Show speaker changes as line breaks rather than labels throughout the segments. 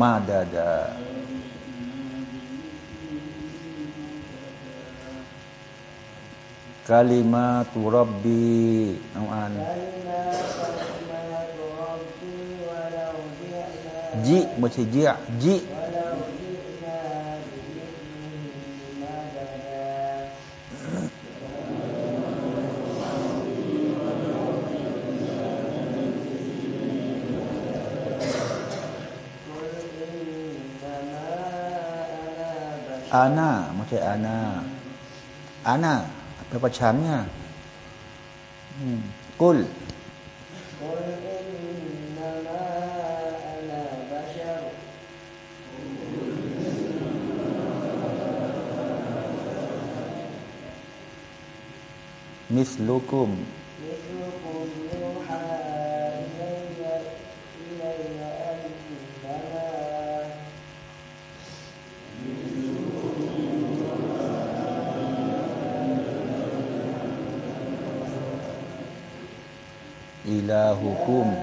มาดาดากา อาณาไม่ใช่อาณาอาณาแปลว่าฉันนะกุลมิสลูกุม ком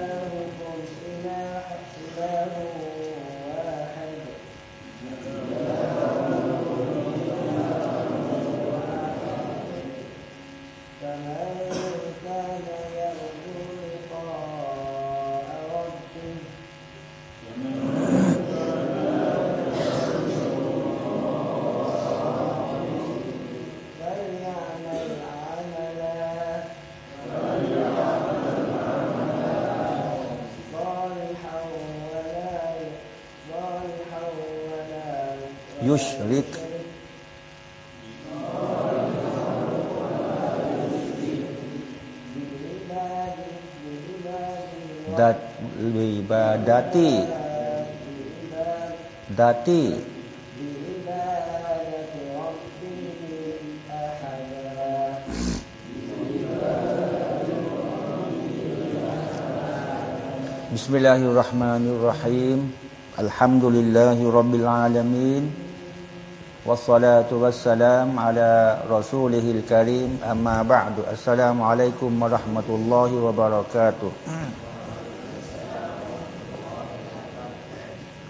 dat ibadati dati
بعبادة ربه أحدا
بسم الله الرحمن الرحيم الحمد لله رب العالمين والصلاة والسلام على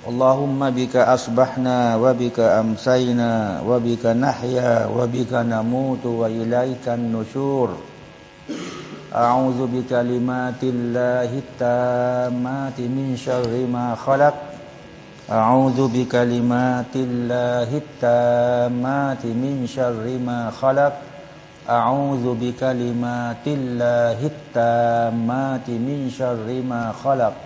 اللهم بك أصبحنا وبك أمسينا وبك نحيا وبك نموت وإليك النشور. أعوذ بكلمات الله التامات من شر ما خلق. أعوذ بكلمات الله التامات من شر ما خلق. أعوذ بكلمات الله التامات من شر ما خلق.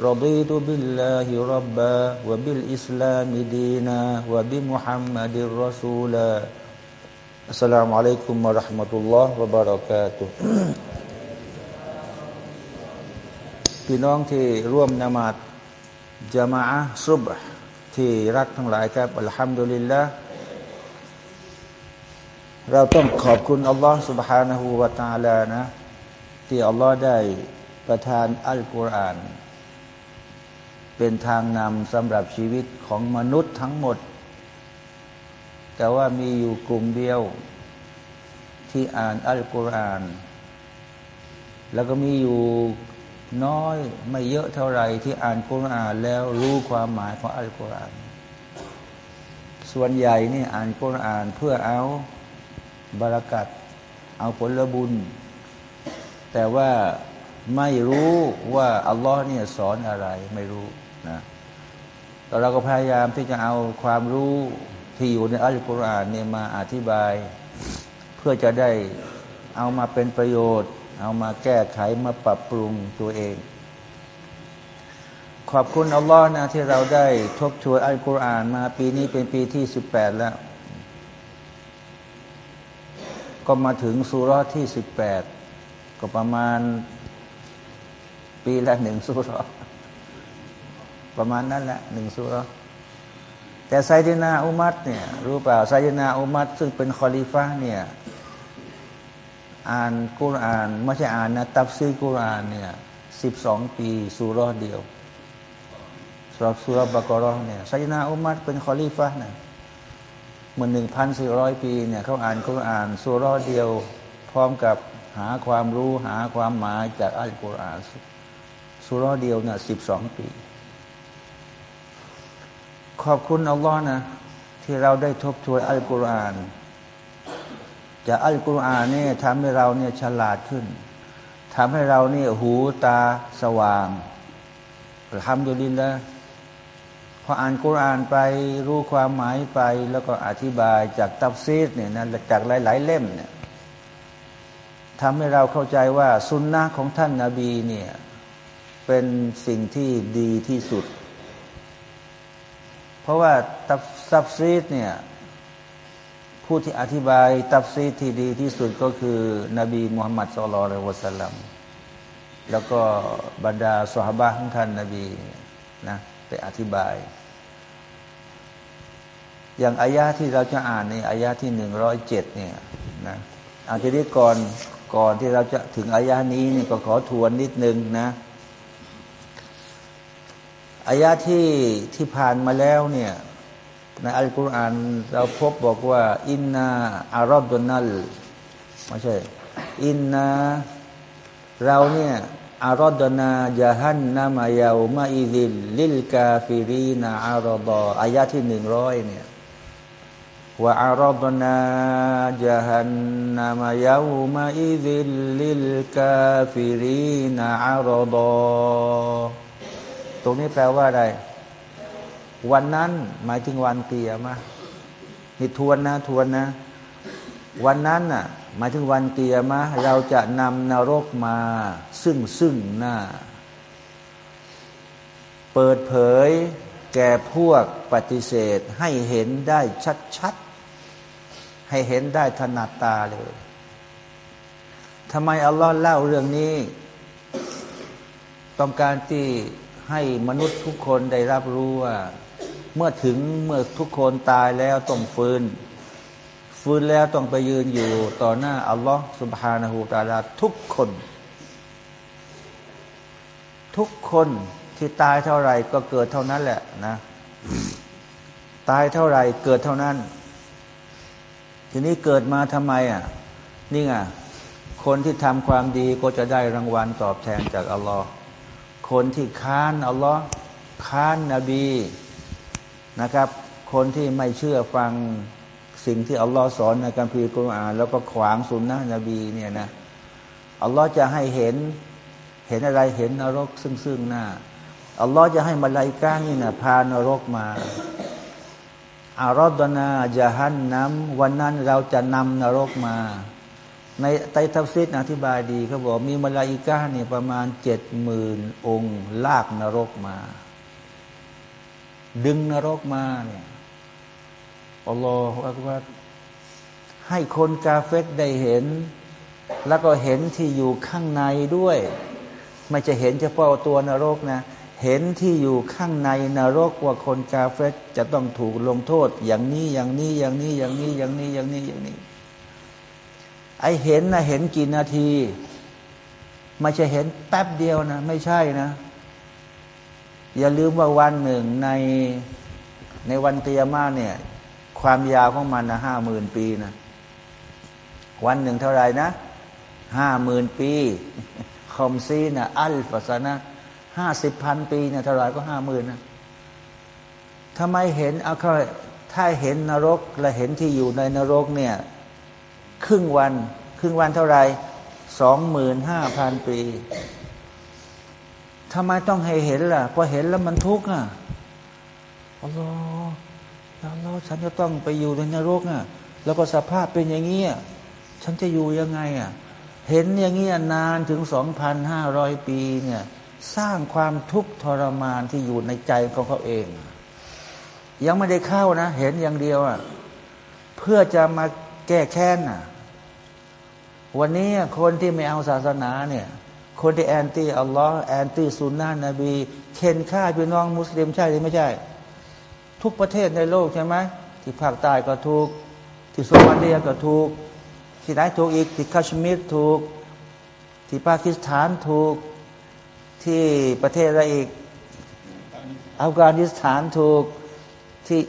رضيت بالله ربا وبالإسلام دينا وبمحمد رسولا السلام عليكم ورحمة الله وبركاته พี่น้องที่ร่วมนมาดจามะอะห์ซุบห์ที่รักทั้งหลายครับอัลฮัมดุลิลละเราต้องขอบคุณอัลลอฮ์ سبحانه และ تعالى นะ ที่อัลลอฮ์ได้ประทานอัลกุรอาน เป็นทางนำสำหรับชีวิตของมนุษย์ทั้งหมด แต่ว่ามีอยู่กลุ่มเดียว ที่อ่านอัลกุรอาน แล้วก็มีอยู่น้อยไม่เยอะเท่าไหร่ที่อ่านกุรอานแล้วรู้ความหมายของอัลกุรอาน ส่วนใหญ่นี่อ่านกุรอานเพื่อเอาบารักัดเอาผลบุญ แต่ว่าไม่รู้ว่าอัลลอฮ์เนี่ยสอนอะไรไม่รู้ นะแต่เราก็พยายามที่จะเอาความรู้ที่อยู่ในอัลกุรอานเนี่ยมาอธิบาย เพื่อจะได้เอามาเป็นประโยชน์ เอามาแก้ไขมาปรับปรุงตัวเอง ขอบคุณอัลลอฮ์นะที่เราได้ทบทวนอัลกุรอานมาปีนี้เป็นปีที่สิบแปดแล้ว ก็มาถึงสุรที่สิบแปดก็ประมาณปีละหนึ่งสุร ประมาณนั้นแหละหนึ่งสุรแต่ไซดินาอุมัตเนี่ยรู้เปล่าไซดินาอุมัตซึ่งเป็นคอลิฟ้าเนี่ยอ่านกุรอานไม่ใช่อ่านนะตับซีกุรอานเนี่ยสิบสองปีสุรเดียวสำหรับสุรบากรอเนี่ยไซดินาอุมัตเป็นคอลิฟ้าเนี่ยเมื่อหนึ่งพันสี่ร้อยปีเนี่ยเขาอ่านกุรอานสุรเดียว พร้อมกับหาความรู้หาความหมายจากอัลกุรอานสุรเดียวเนี่ยสิบสองปี ขอบคุณอัลลอฮ์นะ ที่เราได้ทบทวนอัลกุรอานจากอัลกุรอานนี่ทำให้เราเนี่ยฉลาดขึ้นทำให้เราเนี่ยหูตาสว่างทำดุลินแล้วพออ่านกุรอานไปรู้ความหมายไป แล้วก็อธิบายจากตัฟซีรเนี่ยนะจากหลาย ๆ เล่มเนี่ยทำให้เราเข้าใจว่าซุนนะฮ์ของท่านนาบีเนี่ยเป็นสิ่งที่ดีที่สุด เพราะว่าตัฟตัฟซีรเนี่ยผู้ที่อธิบายตัฟซีรที่ดีที่สุดก็คือนบีมุฮัมมัดصلى الله عليه وسلمแล้วก็บรรดาสหบาของท่านนบีนะไปอธิบาย อย่างอายะที่เราจะอ่านในอายะที่หนึ่งร้อยเจ็ดเนี่ยนะอาทีนี้ก่อนก่อนที่เราจะถึงอายะนี้นี่ก็ขอทวนนิดนึงนะ อายะที่ที่ผ่านมาแล้วเนี่ยในอัลกุรอานเราพบบอกว่า อินนาอารอบดนัลไม่ใช่ إنا เราเนี่ย عرضنا جهنم يومئذ للكافرين عرضا อายะที่หนึ่งร้อยเนี่ยوعرضنا جهنم يومئذ للكافرين عرضا ตรงนี้แปลว่าอะไร วันนั้นหมายถึงวันกิยามะฮ์นี่ทวนนะทวนนะ วันนั้นน่ะหมายถึงวันเกียรมาเราจะนำนรกมา ซึ่งซึ่งหน้า เปิดเผยแก่พวกปฏิเสธให้เห็นได้ชัดๆ ให้เห็นได้ถนัดตาเลยทำไมอัลลอฮ์เล่าเรื่องนี้ ต้องการที่ ให้มนุษย์ทุกคนได้รับรู้ว่า เมื่อถึงเมื่อทุกคนตายแล้วต้องฟื้น ฟื้นแล้วต้องไปยืนอยู่ต่อหน้าอัลลอฮ์สุบฮานาหูตาลาทุกคน ทุกคนที่ตายเท่าไหร่ก็เกิดเท่านั้นแหละนะ ตายเท่าไหร่เกิดเท่านั้น ทีนี้เกิดมาทำไมอะ นี่ไงคนที่ทำความดีก็จะได้รางวัลตอบแทนจากอัลลอฮ์ คนที่ค้านอัลลอฮ์ค้านนบีนะครับ คนที่ไม่เชื่อฟังสิ่งที่อัลลอฮ์สอนในการพิจารณาแล้วก็ขวางสุนนะนบีเนี่ยนะอัลลอฮ์จะให้เห็นเห็นอะไรเห็นนรกซึ่งซึ่งหน้าอัลลอฮ์จะให้มาลายกานี่นะพานรกมาอารอดนาจะหันน้ำวันนั้นเราจะนำนรกมา ในไตทัฟซิดอธิบายดีเขาบอกมีมาลาอิกาเนี่ยประมาณเจ็ดหมื่นองค์ ลากนรกมา ดึงนรกมาเนี่ยอัลลอฮฺว่าให้คนกาเฟตได้เห็น แล้วก็เห็นที่อยู่ข้างในด้วย ไม่จะเห็นเฉพาะตัวนรกนะ เห็นที่อยู่ข้างในนรกว่าคนกาเฟตจะต้องถูกลงโทษ อย่างนี้อย่างนี้อย่างนี้อย่างนี้อย่างนี้อย่างนี้อย่างนี้ ไอเห็นนะเห็นกี่นาที ไม่ใช่เห็นแป๊บเดียวนะ ไม่ใช่นะ อย่าลืมว่าวันหนึ่งในในวันเตียมาเนี่ย ความยาวของมันนะห้าหมื่นปีนะ วันหนึ่งเท่าไรนะห้าหมื่นปีคอมซีนะอัลฟาสนะห้าสิบพันปีเนี่ยเท่าไรก็ห้าหมื่นนะทำไมเห็นเอาถ้าเห็นนรกและเห็นที่อยู่ในนรกเนี่ย ครึ่งวัน ครึ่งวันเท่าไรสองหมื่นห้าพันปีทำไมต้องให้เห็นล่ะพอเห็นแล้วมันทุกข์อะอัลลอฮ์อัลลอฮ์ฉันจะต้องไปอยู่ในนรกอะ แล้วก็สภาพเป็นอย่างนี้ฉันจะอยู่ยังไงอะ เห็นอย่างนี้นานถึงสองพันห้าร้อยปีเนี่ย สร้างความทุกข์ทรมานที่อยู่ในใจของเขาเอง ยังไม่ได้เข้านะ เห็นอย่างเดียวอะ เพื่อจะมาแก้แค้นอะ วันนี้คนที่ไม่เอาศาสนาเนี่ย คนที่แอนตี้อัลลอฮ์แอนตี้สุนนะนบีเข็นฆ่าพี่น้องมุสลิมใช่หรือไม่ใช่ ทุกประเทศในโลกใช่ไหมที่ภาคใต้ก็ถูก ที่โซมาเลียก็ถูก ที่ไหนถูกอีกที่คัชมีรถูก ที่ปากีสถานถูก ที่ประเทศอะไรอีกอัฟกานิสถานถูกที่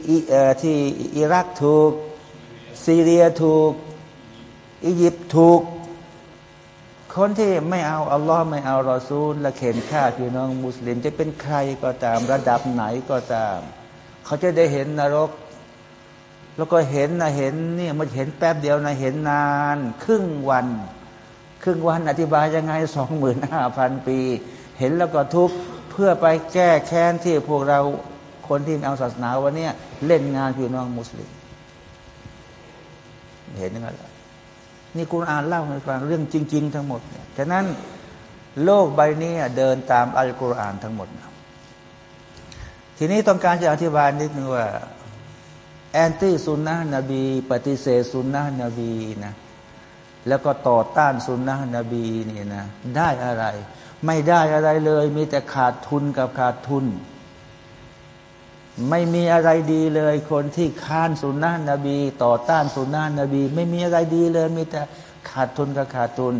ที่อิรักถูก ซีเรียถูก อียิปต์ถูก คนที่ไม่เอาอัลลอฮ์ไม่เอารอซูล และเข็นฆ่าพี่น้องมุสลิม จะเป็นใครก็ตามระดับไหนก็ตาม เขาจะได้เห็นนรก แล้วก็เห็นนะเห็นนี่มันเห็นแป๊บเดียวนะเห็นนาน ครึ่งวัน ครึ่งวันอธิบายยังไงสองหมื่นห้าพันปี เห็นแล้วก็ทุกเพื่อไปแก้แค้นที่พวกเราคนที่เอาศาสนาวันนี้เล่นงานพี่น้องมุสลิม เห็นยังไงล่ะ นี่คุณอ่านเล่าให้ฟังเรื่องจริง ๆ ทั้งหมดเนี่ยฉะนั้นโลกใบนี้เดินตามอัลกุรอานทั้งหมดนะทีนี้ต้องการจะอธิบายนิดนึงว่า แอนตี้ซุนนะนบี ปฏิเสธซุนนะนบีนะแล้วก็ต่อต้านซุนนะนบีนี่นะได้อะไร ไม่ได้อะไรเลย มีแต่ขาดทุนกับขาดทุน ไม่มีอะไรดีเลย คนที่ค้านสุนนะนบี ต่อต้านสุนนะนบี ไม่มีอะไรดีเลย มีแต่ขาดทุนกับขาดทุน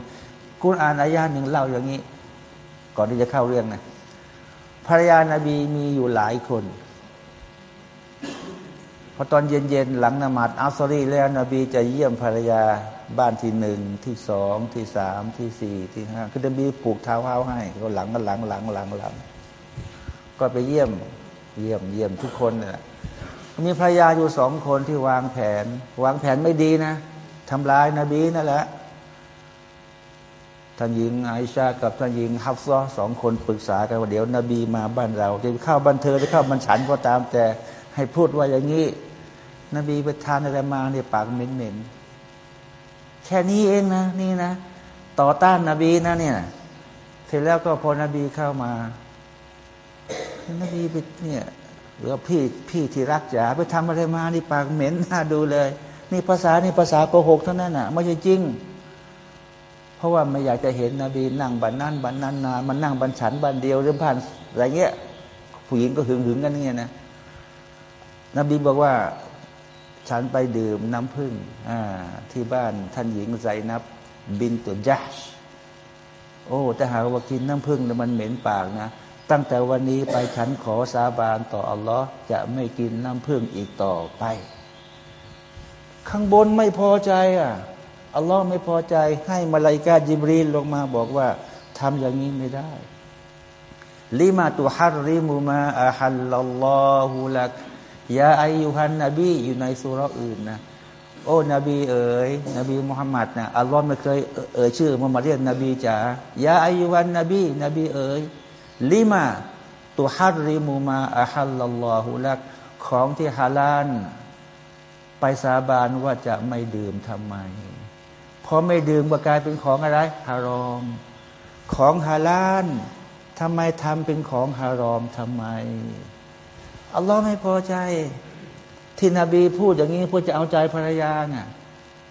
กุณอ่านอายาหนึ่งเล่าอย่างนี้ ก่อนที่จะเข้าเรื่องนะภรรยานาบีมีอยู่หลายคนพอตอนเย็นๆหลังนมาดอัลซอรีแล้วนบีจะเยี่ยมภรรยาบ้านที่หนึ่งที่สองที่สามที่สี่ที่ห้าคือนบีผูกเท้าเท้าให้ก็หลังก็หลังหลังหลังหลังก็ไปเยี่ยม เยี่ยมเยี่ยมทุกคนนะมีภรรยาอยู่สองคนที่วางแผน วางแผนไม่ดีนะทำลายนาบีนั่นแหละท่านหญิงไอชากับท่านหญิงฮับซอสองคนปรึกษากันว่าเดี๋ยว นบีมาบ้านเราจะเข้าบันเทอจะเข้าบันฉันก็ตาม แต่ให้พูดว่าอย่างนี้ นบีไปทานอะไรมาเนี่ยปากเหม็นๆแค่นี้เองนะ นี่นะ ต่อต้านนาบีนะเนี่ยเสร็จแล้วก็พอนบีเข้ามา นบีไปเนี่ยหรือพี่พี่ที่รักจ๋าไปทำอะไรมานี่ปากเหม็นน่าดูเลย นี่ภาษานี่ภาษาโกหกเท่านั้นน่ะไม่ใช่จริง เพราะว่าไม่อยากจะเห็นนบีนั่งบันนั่นบันนั่นนานมันนั่งบันฉันบันเดียวหรือผ่านอะไรเงี้ย ผู้หญิงก็หึงหึงกันเงี้ยนะนบีบอกว่าฉันไปดื่มน้ำผึ้งที่บ้านท่านหญิงไซนับ บินตุจัชโอ้แต่หากว่ากินน้ำผึ้งแล้วมันเหม็นปากนะ ตั้งแต่วันนี้ไปฉันขอสาบานต่ออัลลอฮ์จะไม่กินน้ำผึ้งอีกต่อไป ข้างบนไม่พอใจอะอัลลอฮ์ไม่พอใจ ให้มาลายกาจิบรีนลงมาบอกว่าทำอย่างนี้ไม่ได้ลิมาตุฮัรริมุมาอัลลัลลอฮุลักยาอายุฮันนบีอยู่ในสุราอื่นนะโอ้นบีเอ๋ยนบีมุฮัมมัดนะอัลลอฮ์ไม่เคยเอ่ยชื่อมามาเรียกนบีจ๋ายาอายุฮันนบี นบีเอ๋ย ลิมาตุฮัรริมุมาอัลลัลลอฮุลักของที่ฮาลานไปสาบานว่าจะไม่ดื่มทำไมพอไม่ดื่มก็กลายเป็นของอะไรฮารอม ของฮาลานทำไมทำเป็นของฮารอมทำไมอัลลอฮ์ไม่พอใจ ที่นบีพูดอย่างนี้เพื่อจะเอาใจภรรยาไง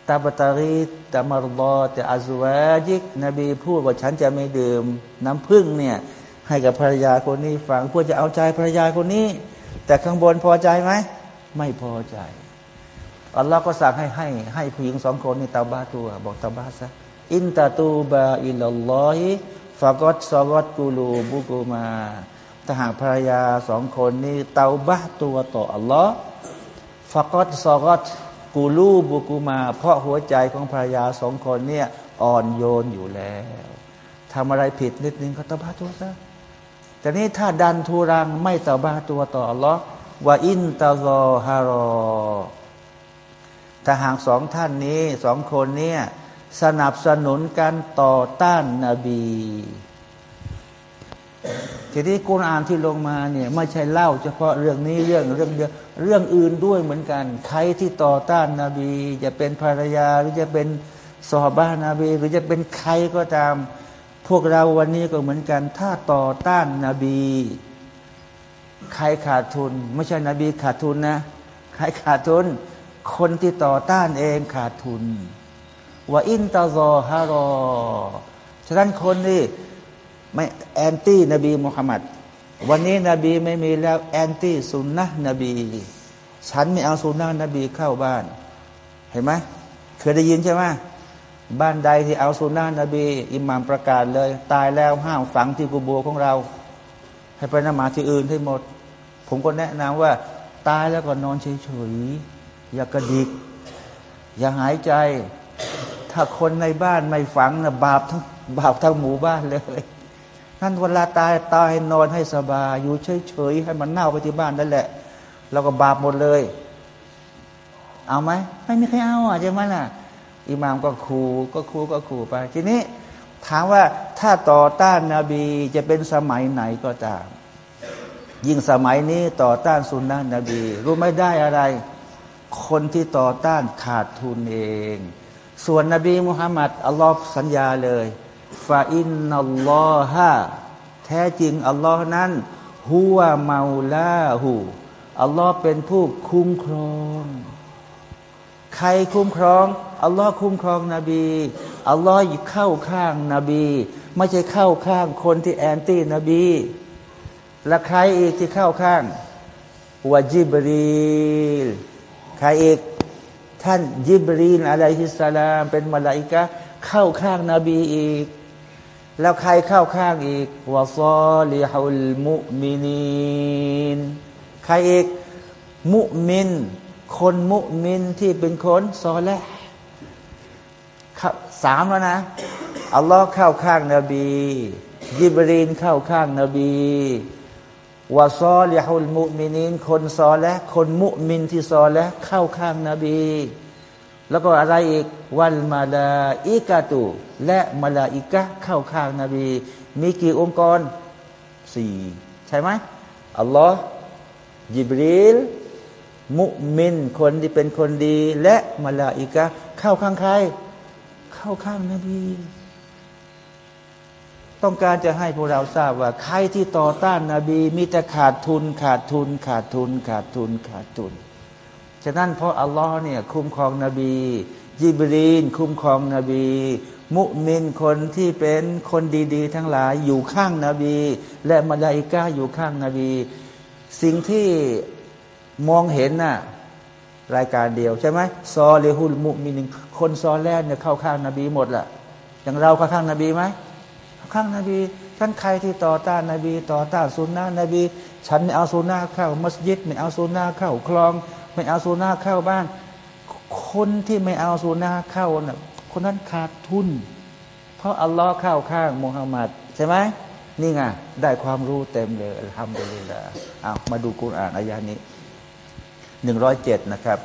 ตาบตารีตามารบอแต่อาซวาจิกนบีพูดว่าฉันจะไม่ดื่ม น้ำพึ่งเนี่ย ให้กับภรรยาคนนี้ฟังเพื่อจะเอาใจภรรยาคนนี้ แต่ข้างบนพอใจไหมไม่พอใจอัลลอฮ์ก็สั่งให้ให้ให้ผู้หญิงสองคนนี่ตาบ้าตัว บอกตาบ้าซะอินตาตูบาอิลลอฮิฟากอตซอกอตกูลูบุกูมาถ้าหากภรรยาสองคนนี้เตาบ้าตัวต่ออัลลอฮ์ฟากอตซอกอตกูลูบุกูมา เพราะหัวใจของภรรยาสองคนเนี่ยอ่อนโยนอยู่แล้วทำอะไรผิดนิดนึงก็ตาบ้าตัวซะ แต่นี้ถ้าดันทุรังไม่ตบาตัวต่ออัลลอฮ์ว่าอินตาโอฮารอถ้าหากสองท่านนี้สองคนเนี่ยสนับสนุนการต่อต้านนาบีทีนี้กุณอ่านที่ลงมาเนี่ยไม่ใช่เล่าเฉพาะเรื่องนี้เรื่องเรื่องเดียวเรื่องอื่นด้วยเหมือนกัน ใครที่ต่อต้านนาบี จะเป็นภรรยาหรือจะเป็นซอฮาบะนบี หรือจะเป็นใครก็ตาม พวกเราวันนี้ก็เหมือนกัน ถ้าต่อต้านนาบี ใครขาดทุน ไม่ใช่นบีขาดทุนนะ ใครขาดทุน คนที่ต่อต้านเองขาดทุนوإن تظاهرا ฉะนั้นคนที่ไม่ anti นบีมุฮัมมัดวันนี้นบีไม่มีแล้ว anti ซุนนะฮ์นบี ฉันไม่เอาสุนนะนบีเข้าบ้าน เห็นไหมเคยได้ยินใช่ไหม บ้านใดที่เอาสุนนะนบี อิหมามประกาศเลย ตายแล้วห้ามฝังที่กูโบของเรา ให้ไปนมาที่อื่นให้หมด ผมก็แนะนำว่า ตายแล้วก็นอนเฉยๆอย่ากระดิก อย่าหายใจ ถ้าคนในบ้านไม่ฝังนะบาปทั้งบาปทั้งหมู่บ้านเลยนั่นเวลาตายตายนอนให้สบายอยู่เฉยๆให้มันเน่าไปที่บ้านนั่นแหละเราก็บาปหมดเลย เอาไหมไม่มีใครเอาอะใช่ไหมล่ะ อิหมามก็ครูก็ครูก็ครูไป ทีนี้ถามว่าถ้าต่อต้านนาบีจะเป็นสมัยไหนก็ตาม ยิ่งสมัยนี้ต่อต้านสุนนะนบี รู้ไม่ได้อะไร คนที่ต่อต้านขาดทุนเอง ส่วนนบีมุฮัมมัดอัลลอฮ์สัญญาเลยฟาอินนัลลอฮะแท้จริงอัลลอฮ์นั้นฮุวาเมาลาหูอัลลอฮ์เป็นผู้คุ้มครอง ใครคุ้มครอง อัลลอฮ์คุ้มครองนบีอัลลอฮ์เข้าข้างนบี ไม่ใช่เข้าข้างคนที่แอนตี้นบี และใครอีกที่เข้าข้างวาจิบรีลใครอีกท่านยิบรีนอะลัยฮิสสลาม เป็นมาลาอิกะเข้าข้างนาบีอีก แล้วใครเข้าข้างอีกวะซอลิฮุลมุมินีนใครอีก มุมิน คนมุมินที่เป็นคนซอและสามแล้วนะอัลลอฮ์เข้าข้างนาบียิบรีนเข้าข้างนาบีวะซอลิฮุลมุมินีนคนซอและคนมุมินที่ซอและเข้าข้างนาบี แล้วก็อะไรอีกวันมาลาอิกาตุและมาลาอิกะเข้าข้างนาบี มีกี่องค์กรสี่ใช่ไหมอัลลอฮ์ยิบรีล มุมินคนที่เป็นคนดี และมาลาอิกะเข้าข้างใคร เข้าข้างนบีต้องการจะให้พวกเราทราบว่า ใครที่ต่อต้านนาบี มีแต่ขาดทุน ขาดทุน ขาดทุน ขาดทุน ขาดทุน ฉะนั้นเพราะอัลลอฮ์เนี่ยคุ้มครองนบี ยิบรีน คุ้มครองนบี มุมินคนที่เป็นคนดีๆ ทั้งหลายอยู่ข้างนบี และมาลาอิกาอยู่ข้างนบี สิ่งที่ มองเห็นน่ะรายการเดียวใช่ไหมซอเลหุลมุมินคนซอแรกเนี่ยเข้าข้างนบีหมดแหละอย่างเราเข้าข้างนบีไหมข้างนบีท่านใครที่ต่อต้านนบี ต่อต้านสุนนะนบี ฉันไม่เอาสุนนะเข้ามัสยิดไม่เอาสุนนะเข้าคลอง ไม่เอาสุนนะเข้าบ้านคนที่ไม่เอาสุนนะเข้าน่ะคนนั้นขาดทุน เพราะอัลลอฮ์เข้าข้างมุฮัมมัดใช่ไหมนี่ไงได้ความรู้เต็มเลยทำไปเลยละเอามาดูกุรอานอายานี้ หนึ่งร้อยเจ็ดนะครับ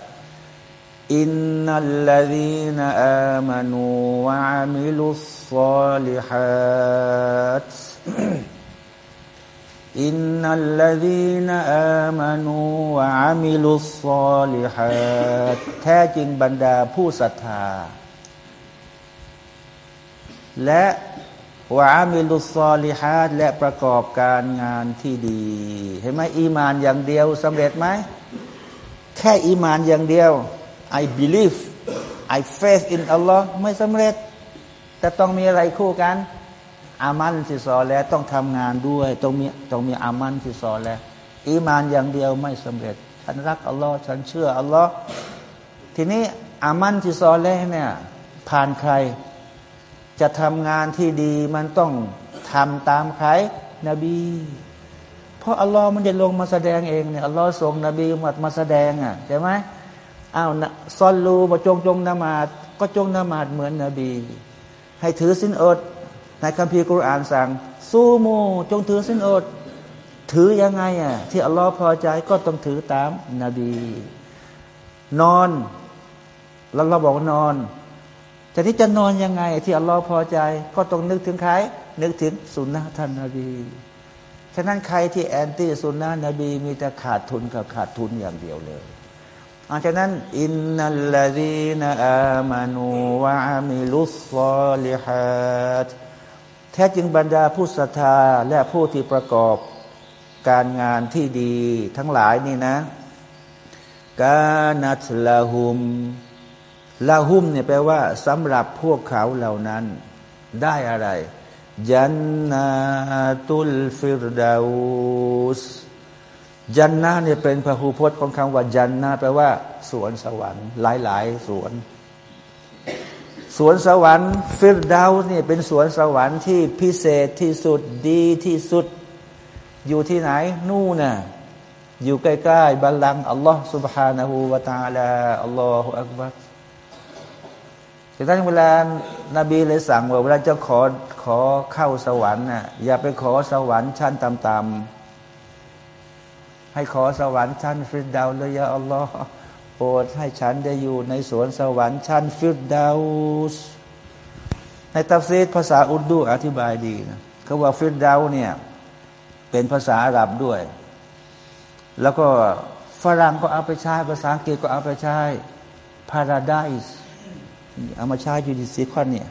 อินนัลลดีนอามานูวะอามิลุสซาลิฮإن الذين آمنوا وعملوا الصالحات แท้จริงบรรดาผู้ศรัทธา และ وعملوا الصالحات และประกอบการงานที่ดี เห็นไหมอีมานอย่างเดียวสำเร็จไหม แค่อีมานอย่างเดียว I believe I faith in Allah ไม่สำเร็จ แต่ต้องมีอะไรคู่กัน อามันที่สอแล้วต้องทำงานด้วย ต้องมีต้องมีอามันที่สอแล้วอีมานอย่างเดียวไม่สำเร็จ ฉันรักอัลลอฮ์ฉันเชื่ออัลลอฮ์ทีนี้อามันที่สอแล้วเนี่ยผ่านใคร จะทำงานที่ดีมันต้องทำตามใคร นบี ราะอัลลอฮ์มันจะลงมาแสดงเองเนี่ยอัลลอฮ์ส่งนบีมามาแสดงอะใช่ไหมอ้าวซอนรูมาจงจงนมาดก็จงนมาดเหมือนนบี ให้ถือสินอด ในคัมภีร์กุรอานสั่งซูโมจงถือสินอด ถือยังไงอะที่อัลลอฮ์พอใจก็ต้องถือตามนบี นอน แล้วเราบอกนอนแต่ที่จะนอนยังไง ที่อัลลอฮ์พอใจ ก็ต้องนึกถึงใครนึกถึงสุนนะท่านนบี ฉะนั้นใครที่แอนตี้สุนนะนบีมีแต่ขาดทุนกับขาดทุนอย่างเดียวเลยอาฉะนั้นอินนัลลดีนอามานูวะอามิลุสซอลิฮัดแท้จริงบรรดาผู้ศรัทธาและผู้ที่ประกอบการงานที่ดีทั้งหลายนี่นะกานัตลาหุมลาหุมเนี่ยแปลว่าสำหรับพวกเขาเหล่านั้นได้อะไร จันนาตุลฟิรดาอุสจันนาเนี่ยเป็นพหูพจน์ของคำว่าจันนาแปลว่า สวนสวรรค์ หลายๆ สวน สวนสวรรค์ฟิรดาวเนี่ยเป็นสวนสวรรค์ที่พิเศษที่สุดดีที่สุด อยู่ที่ไหน นู่นน่ะอยู่ใกล้ๆบัลลังก์อัลลอฮ์ سبحانه และ تعالى อัลลอฮฺอักบัร ดังนั้นเวลานบีเลยสั่งว่าเวลาจะขอขอเข้าสวรรค์น่ะอย่าไปขอสวรรค์ชั้นต่ำๆให้ขอสวรรค์ชั้นฟิรดาวส์เลยยาอัลลอฮ์โปรดให้ฉันได้อยู่ในสวนสวรรค์ชั้นฟิรดาวส์ในตัฟซีรภาษาอุรดูอธิบายดีนะเขาว่าฟิรดาวส์เนี่ยเป็นภาษาอาหรับด้วย แล้วก็ฝรั่งก็เอาไปใช้ภาษาอังกฤษก็เอาไปใช้ paradise เอามาใช้อยู่ที่ซีคอนเนี่ย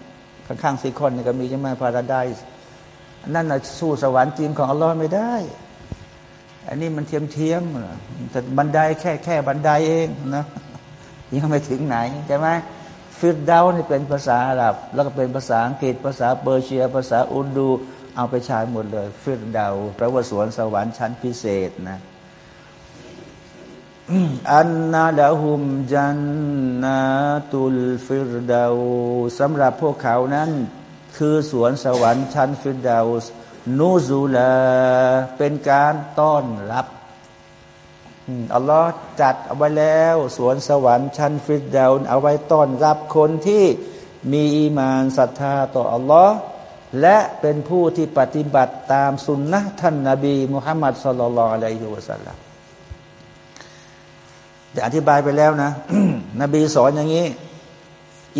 ข้างๆซีคอนเนี่ยก็มีใช่ไหม Paradise นั่นนะสู้สวรรค์จริงของอัลลอฮ์ไม่ได้ อันนี้มันเทียมเทียมแต่บันไดแค่แค่บันไดเองนะยังไม่ถึงไหนใช่ไหมฟิรดาวส์นี่เป็นภาษาอาหรับ แล้วก็เป็นภาษาอังกฤษ ภาษาเปอร์เซีย ภาษาอุรดู เอาไปใช้หมดเลย ฟิรดาวส์แปลว่าสวนสวรรค์ชั้นพิเศษนะ อันนาละหุมจันนาตุลฟิรดาวสำหรับพวกเขานั้น คือสวนสวรรค์ชั้นฟิรดาวนูซูลาเป็นการต้อนรับอัลลอฮ์จัดเอาไว้แล้ว สวนสวรรค์ชั้นฟิรดาวเอาไว้ต้อนรับคนที่มีอีมานศรัทธาต่ออัลลอฮ์และเป็นผู้ที่ปฏิบัติตามสุนนะท่านนาบีมุฮัมมัดสุลลัลอะลัยฮิวะสัลลัม แต่อธิบายไปแล้วนะนบีสอนอย่างนี้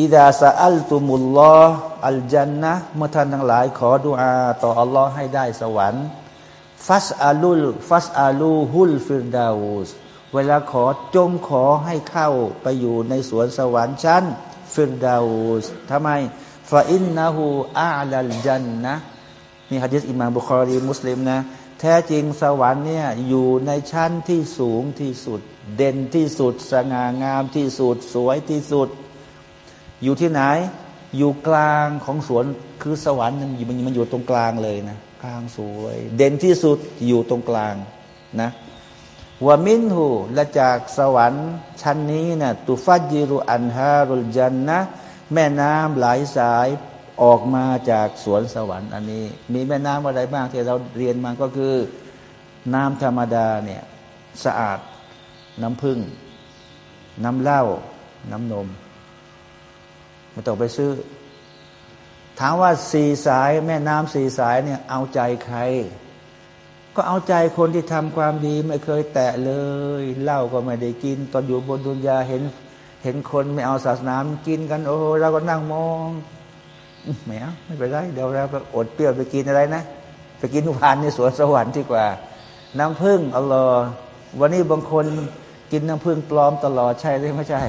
إذا سألتم الله الجنة เมื่อท่านทั้งหลาย ขอดุอาต่ออัลลอฮ์ให้ได้สวรรค์فاسألوا فاسألوه الفردوس เวลาขอจงขอให้เข้าไปอยู่ในสวนสวรรค์ชั้นฟิรดาวส์ทำไมفإنه أعلى الجنة นี่ฮะดิษอิมามบุคอรีมุสลิมนะ แท้จริงสวรรค์เนี่ยอยู่ในชั้นที่สูงที่สุด เด่นที่สุด สง่างามที่สุด สวยที่สุด อยู่ที่ไหน อยู่กลางของสวนคือสวรรค์มันมันอยู่ตรงกลางเลยนะกลางสวย เด่นที่สุดอยู่ตรงกลางนะวามินหูและจากสวรรค์ชั้นนี้นะตุฟัดยิรุอันฮารุลจันนะแม่น้ำหลายสายออกมาจากสวนสวรรค์อันนี้ มีแม่น้ำอะไรบ้างที่เราเรียนมาก็คือ น้ำธรรมดาเนี่ยสะอาด น้ำผึ้งน้ำเหล้าน้ำนม ไม่ต้องไปซื้อ ถามว่าสี่สายแม่น้ำสี่สายเนี่ยเอาใจใคร ก็เอาใจคนที่ทำความดีไม่เคยแตะเลยเหล้าก็ไม่ได้กิน ตอนอยู่บนดุนยาเห็น เห็นคนไม่เอาศาสนากินกัน โอ้เราก็นั่งมองแหมไม่เป็นไรเดี๋ยวเราก็อดเปรี้ยวไปกินอะไรนะไปกินวานในสวนสวรรค์ดีกว่า น้ำผึ้งอัลลอฮ์วันนี้บางคน กินน้ำผึ้งปลอมตลอดใช่หรือไม่ใช่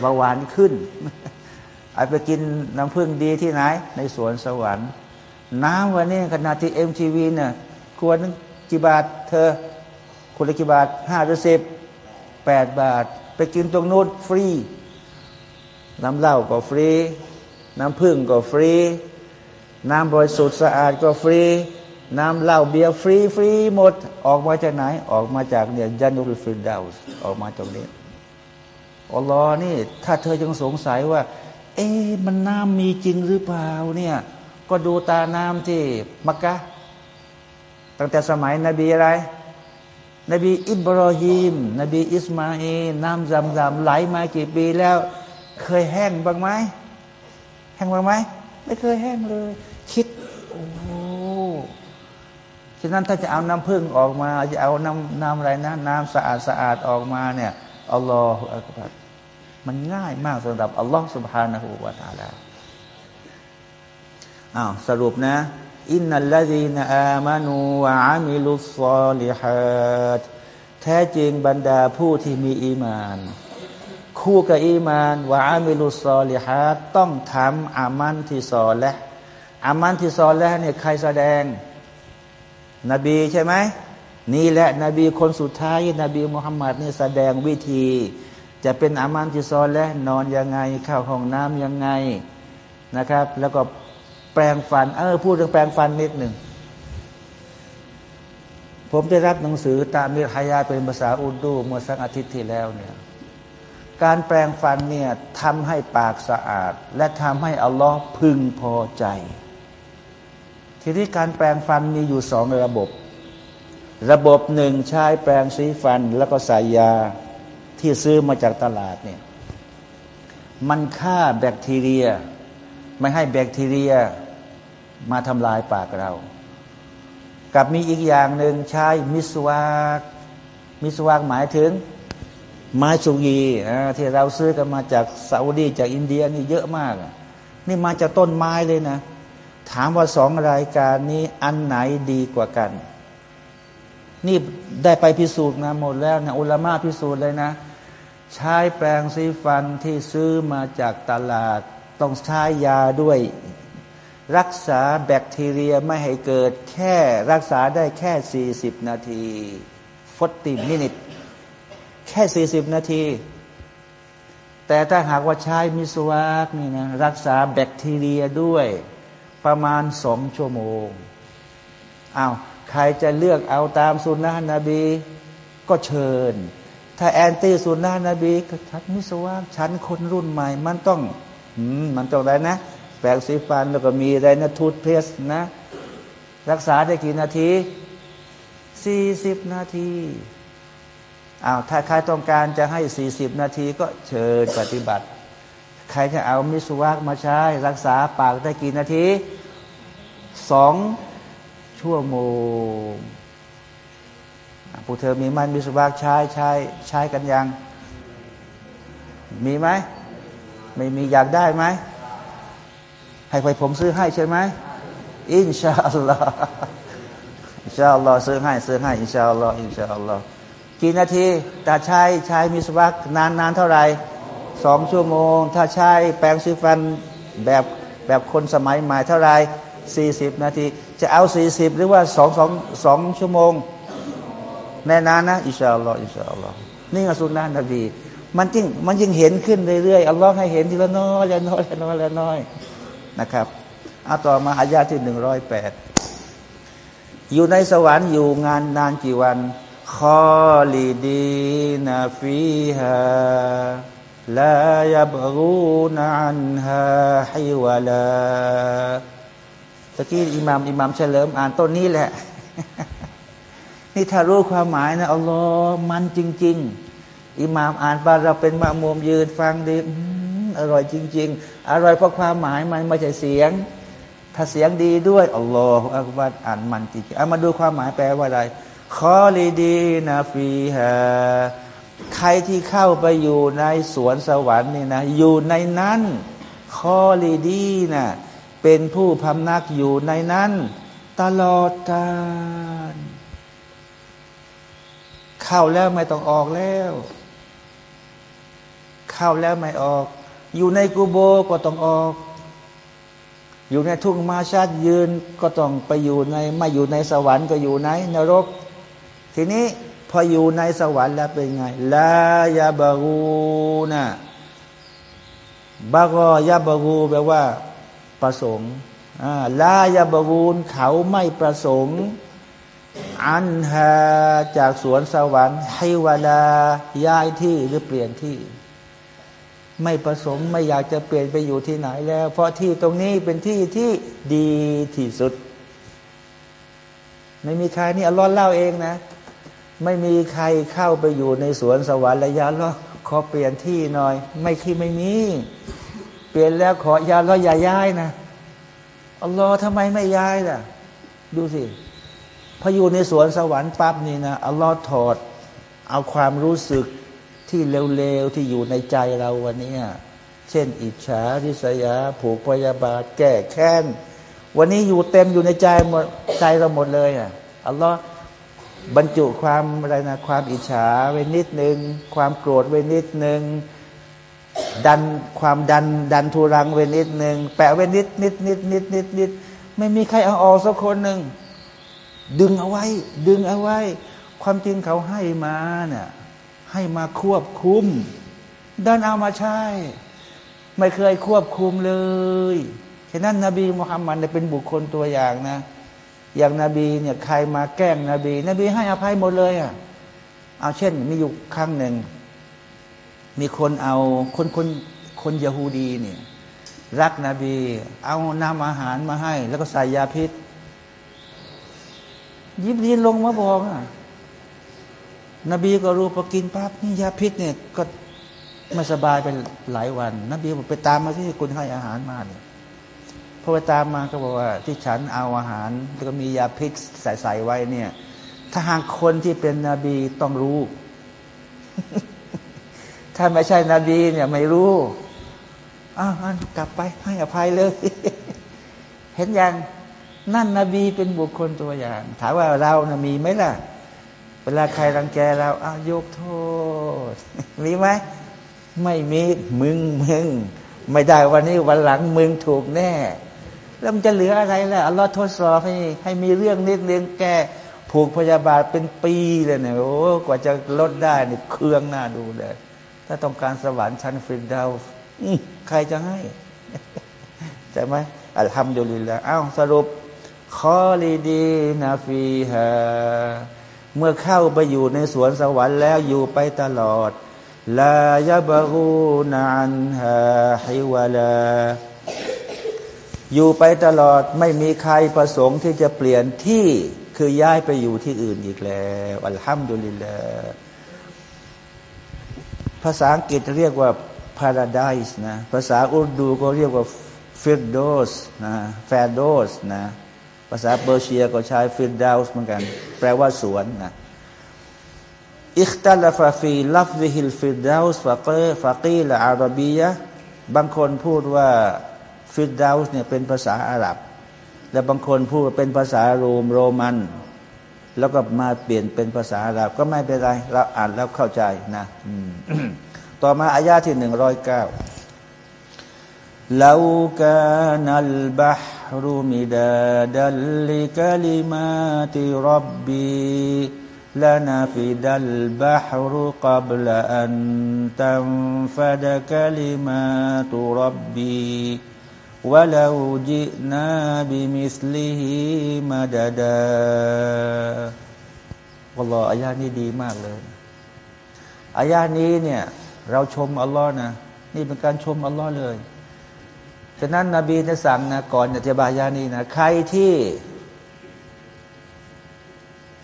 เบาหวานขึ้นอไปกินน้ำผึ้งดีที่ไหน ในสวนสวรรค์ น้ำวันนี้ขนาดที่เอ็มทีวีเนี่ยควรกี่บาท เธอคนละกี่บาทห้าหรือสิบแปดบาท ไปกินตรงนู้นฟรี น้ำเหล้าก็ฟรี น้ำผึ้งก็ฟรี น้ำบริสุทธิ์สะอาดก็ฟรี น้ำเหล้าเบียร์ฟรีฟรีหมด ออกมาจากไหน ออกมาจากเนี่ยجنة الفردوسออกมาตรงนี้อัลลอฮ์นี่ ถ้าเธอยังสงสัยว่า เอ๊มันน้ำมีจริงหรือเปล่าเนี่ย ก็ดูตาน้ำที่มักกะตั้งแต่สมัยนบีอะไร นบีอิบรอฮิมนบีอิสมาอีน้ำจำจำไหลมากี่ปีแล้ว เคยแห้งบ้างไหมแห้งบ้างไหมไม่เคยแห้งเลย คิดโอ้ ฉะนั้นถ้าจะเอาน้ำพึ่งออกมา จะเอาน้ำน้ำอะไรนะ น้ำสะอาดสะอาดออกมาเนี่ยอัลลอฮฺอักบัรมันง่ายมากสำหรับอัลลอฮฺสุบฮานะฮูวาตาลาอ้าวสรุปนะอินนัลลดีนอามานูวะอามิลุสซอลิฮัดแท้จริงบรรดาผู้ที่มีอีมาน คู่กับอีมานวะอามิลุซอลิฮัดต้องทำอามันที่ซอและอามันที่ซอและเนี่ยใครแสดง นบีใช่ไหมนี่แหละนบีคนสุดท้ายนบีมุฮัมมัดนี่แสดงวิธี จะเป็นอามันที่ซอและนอนยังไงเข้าห้องน้ำยังไงนะครับ แล้วก็แปลงฟัน เออพูดเรื่องแปลงฟันนิดหนึ่งผมได้รับหนังสือตามมิรฮายาเป็นภาษาอุดูเมื่อสักอาทิตย์ที่แล้วเนี่ยการแปลงฟันเนี่ยทำให้ปากสะอาด และทำให้อัลลอฮ์พึงพอใจ ทีนี้การแปลงฟันมีอยู่สองระบบ ระบบหนึ่งใช้แปลงสีฟัน แล้วก็ใส่ยาที่ซื้อมาจากตลาดเนี่ยมันฆ่าแบคทีเรีย ไม่ให้แบคทีเรียมาทำลายปากเรา กับมีอีกอย่างหนึ่งใช้มิสวากมิสวากหมายถึงไม้ชุกีที่เราซื้อกันมาจากซาอุดีจากอินเดียนี่เยอะมาก นี่มาจากต้นไม้เลยนะ ถามว่าสองรายการนี้อันไหนดีกว่ากัน นี่ได้ไปพิสูจน์นะหมดแล้วนะอุลามะพิสูจน์เลยนะ ใช้แปรงสีฟันที่ซื้อมาจากตลาด ต้องใช้ยาด้วย รักษาแบคทีเรียไม่ให้เกิดแค่รักษาได้แค่ 40 นาที forty minutes แค่สี่สิบนาที แต่ถ้าหากว่าใช้มิสวากนี่นะรักษาแบคทีเรียด้วย ประมาณสองชั่วโมงอา้าวใครจะเลือกเอาตามสุนนะนบีก็เชิญ ถ้าแอนตี้สุนนะนบีก็ทักมิสวาฉันคนรุ่นใหม่ มันต้องอืมมันต้องอะไรนะ แปรงสีฟันแล้วก็มีไรนะทูตเพสนะ รักษาได้กี่นาทีสี่สิบนาทีอ้าวถ้าใครต้องการจะให้สี่สิบนาทีก็เชิญปฏิบัติ ใครจะเอามิสวากมาใช้ รักษาปากได้กี่นาที สองชั่วโมงผู้เธอมีมันมิสวากใช้ใช้ใช้กันยัง มีไหม ไม่มีอยากได้ไหม ให้ไปผมซื้อให้ใช่ไหม อินชาอัลลอฮ์อินชาอัลลอฮ์ซื้อให้ซื้อให้ อินชาอัลลอฮ์อินชาอัลลอฮ์กี่นาทีแต่ใช้ใช้มิสวักนานนานเท่าไหร่สองชั่วโมง ถ้าใช้แปรงซีฟันแบบแบบคนสมัยใหม่เท่าไหร่ สี่สิบนาที จะเอาสี่สิบหรือว่าสองสองสองชั่วโมง แน่นานนะอิชาอัลลอฮ์อิชาอัลลอฮ์นี่อสุนนะนบี มันยิ่งมันยิ่งเห็นขึ้นเรื่อยๆอัลลอฮ์ให้เห็นทีละน้อยละน้อยละน้อยละน้อยนะครับเอาต่อมาอายาที่หนึ่งร้อยแปดอยู่ในสวรรค์อยู่งานนานกี่วันขอลิดีนาฟีฮาลายบรูนันฮาฮิวลา ตะกี้อิหมามอิหมามเฉลิมอ่านต้นนี้แหละ นี่ถ้ารู้ความหมายนะอัลลอฮ์มันจริง ๆ อิหมามอ่านไปเราเป็นมะมุมยืนฟังดีอร่อยจริง ๆ อร่อยเพราะความหมายมันไม่ใช่เสียง ถ้าเสียงดีด้วยالله أكبرอ่านมันจริงๆเอามาดูความหมายแปลว่าอะไรخالدين فيهاใครที่เข้าไปอยู่ในสวนสวรรค์นี่นะ อยู่ในนั้นخالدين เป็นผู้พำนักอยู่ในนั้น ตลอดกาลเข้าแล้วไม่ต้องออกแล้ว เข้าแล้วไม่ออก อยู่ในกูโบก็ต้องออก อยู่ในทุ่งมาชาติยืนก็ต้องไปอยู่ในไม่อยู่ในสวรรค์ก็อยู่ในนรก ทีนี้พออยู่ในสวรรค์แล้วเป็นไงลายาบารูนะบากอยาบารูแปลว่า ประสงค์ลายาบารูนเขาไม่ประสงค์ อันฮาจากสวนสวรรค์ให้เวลาย้ายที่หรือเปลี่ยนที่ ไม่ประสงค์ไม่อยากจะเปลี่ยนไปอยู่ที่ไหนแล้ว เพราะที่ตรงนี้เป็นที่ที่ดีที่สุด ไม่มีใครนี่อัลลอฮ์เล่าเองนะ ไม่มีใครเข้าไปอยู่ในสวนสวรรค์ระยะล้อขอเปลี่ยนที่หน่อย ไม่คิดไม่มี ลี่ยนแล้วขอยาล้ออย่าย้ายนะอัลลอฮ์ทำไมไม่ย้ายล่ะ ดูสิพออยู่ในสวนสวรรค์ปั๊บนี่นะอัลลอฮ์ถอด เอาความรู้สึกที่เร็วๆที่อยู่ในใจเราวันนี้เช่น อิจฉาริษยา ผูกพยาบาท แก้แค้นวันนี้อยู่เต็มอยู่ในใจหมดใจเราหมดเลยอะอัลลอฮ์บรรจุความอะไรนะความอิจฉาไว้นิดหนึ่งความโกรธไว้นิดหนึ่ง ดันความดันดันทุรังเวนิดหนึ่งแปะเวนิดนิดนิดนิดนิดนิดไม่มีใครเอาออกสักคนหนึ่งดึงเอาไว้ ดึงเอาไว้ ความจริงเขาให้มาเนี่ยให้มาควบคุมดันเอามาใช้ ไม่เคยควบคุมเลยฉะนั้นนบีมุฮัมมัดเป็นบุคคลตัวอย่างนะ อย่างนาบีเนี่ยใครมาแกล้งนบี นบีให้อภัยหมดเลยอะเอาเช่น มีอยู่ครั้งหนึ่ง มีคนเอาคนคนคนยะฮูดีเนี่ยรักนบี เอานำอาหารมาให้ แล้วก็ใส่ยาพิษ ยิบรีนลงมาบอกอะนบีก็รู้พอกินปั๊บนี่ยาพิษเนี่ยก็ไม่สบายเป็นหลายวัน นบีบอกไปตามมาที่คุณให้อาหารมาเนี่ยพอไปตามมาก็บอกว่าที่ฉันเอาอาหาร แล้วก็มียาพิษใส่ใส่ไว้เนี่ย ถ้าหากคนที่เป็นนบีต้องรู้ ถ้าไม่ใช่นบีเนี่ยไม่รู้อ้าวกลับไปให้อภัยเลย เห็นยังนั่นนบีเป็นบุคคลตัวอย่าง ถามว่าเรานะมีไหมล่ะ เวลาใครรังแกเราอ้าวยกโทษ มีไหมไม่มีมึงมึง ไม่ได้วันนี้วันหลังมึงถูกแน่ แล้วมันจะเหลืออะไรล่ะอัลลอฮ์ทดสอบให้ให้มีเรื่องนิดเรื่องแก้ผูกพยาบาทเป็นปีเลยเนี่ยโอ้กว่าจะลดได้เนี่ยเครื่องหน้าดูเลย ถ้าต้องการสวรรค์ชั้นฟิรดาวส์ใครจะให้ใช่ไหมالحمد للهอ้าวสรุปخالدين فيهاเมื่อเข้าไปอยู่ในสวนสวรรค์แล้วอยู่ไปตลอดلا يبغون عنها حولا อยู่ไปตลอดไม่มีใครประสงค์ที่จะเปลี่ยนที่คือย้ายไปอยู่ที่อื่นอีกแล้วالحمد لله ภาษาอังกฤษเรียกว่า paradise นะ ภาษาอุรดูก็เรียกว่าฟิรโดสนะฟิรโดสนะ ภาษาเปอร์เซียก็ใช้ฟิรดาวส์เหมือนกัน แปลว่าสวนนะاختلف في لفظ الفردوس فقيل فقيل عربيةบางคนพูดว่าฟิรดาวส์เนี่ยเป็นภาษาอาหรับ และบางคนพูดเป็นภาษาโรมโรมัน แล้วก็มาเปลี่ยนเป็นภาษาอาหรับ ก็ไม่เป็นไร เราอ่านแล้วเข้าใจนะต่อมาอายาที่หนึ่งร้อยเก้า لو كان البحر مدادا لكلمات ربي لنفد البحر قبل أن تنفد كلمات ربي ولو جئنا بمثله مددا والله อายานี้ดีมากเลยอายานี้เนี่ย เราชมอัลลอฮ์นะ นี่เป็นการชมอัลลอฮ์เลยฉะนั้นนบีจะสั่งนะก่อนอธิบายานี้นะใครที่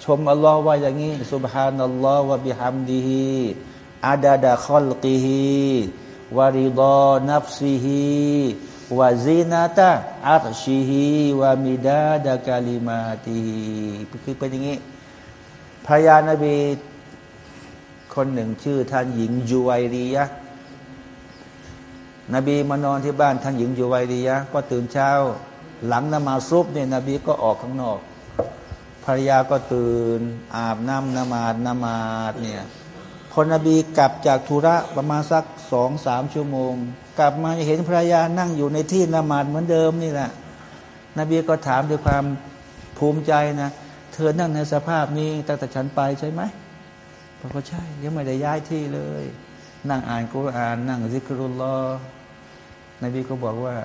ชมอัลลอฮ์ว่าอย่างนี้สุบฮานัลลอฮ์วะบิฮัมดีฮีอาดาดะคอลกีฮีวาริดอนัฟซีฮี วาซีนาตาอัตชีฮีวามิดาดะกาลิมาตีคือเป็นอย่างนี้ภรรยานบีคนหนึ่งชื่อท่านหญิงยูไวรียะนบีมานอนที่บ้านท่านหญิงยูไวรียะก็ตื่นเช้า หลังนมาซซุบฮฺเนี่ยนบีก็ออกข้างนอกภรรยาก็ตื่น อาบน้ำนมาดนมาดเนี่ยพอนบีกลับจากธุระประมาณสักสองสามชั่วโมง กลับมาเห็นภรรยานั่งอยู่ในที่นมาดเหมือนเดิมนี่แหละนบีก็ถามด้วยความภูมิใจนะ เธอนั่งในสภาพนี้ตั้งแต่ฉันไปใช่ไหมบอกว่าใช่ ยังไม่ได้ย้ายที่เลย นั่งอ่านกุรอาน นั่งซิกรุลลอนบีก็บอกว่า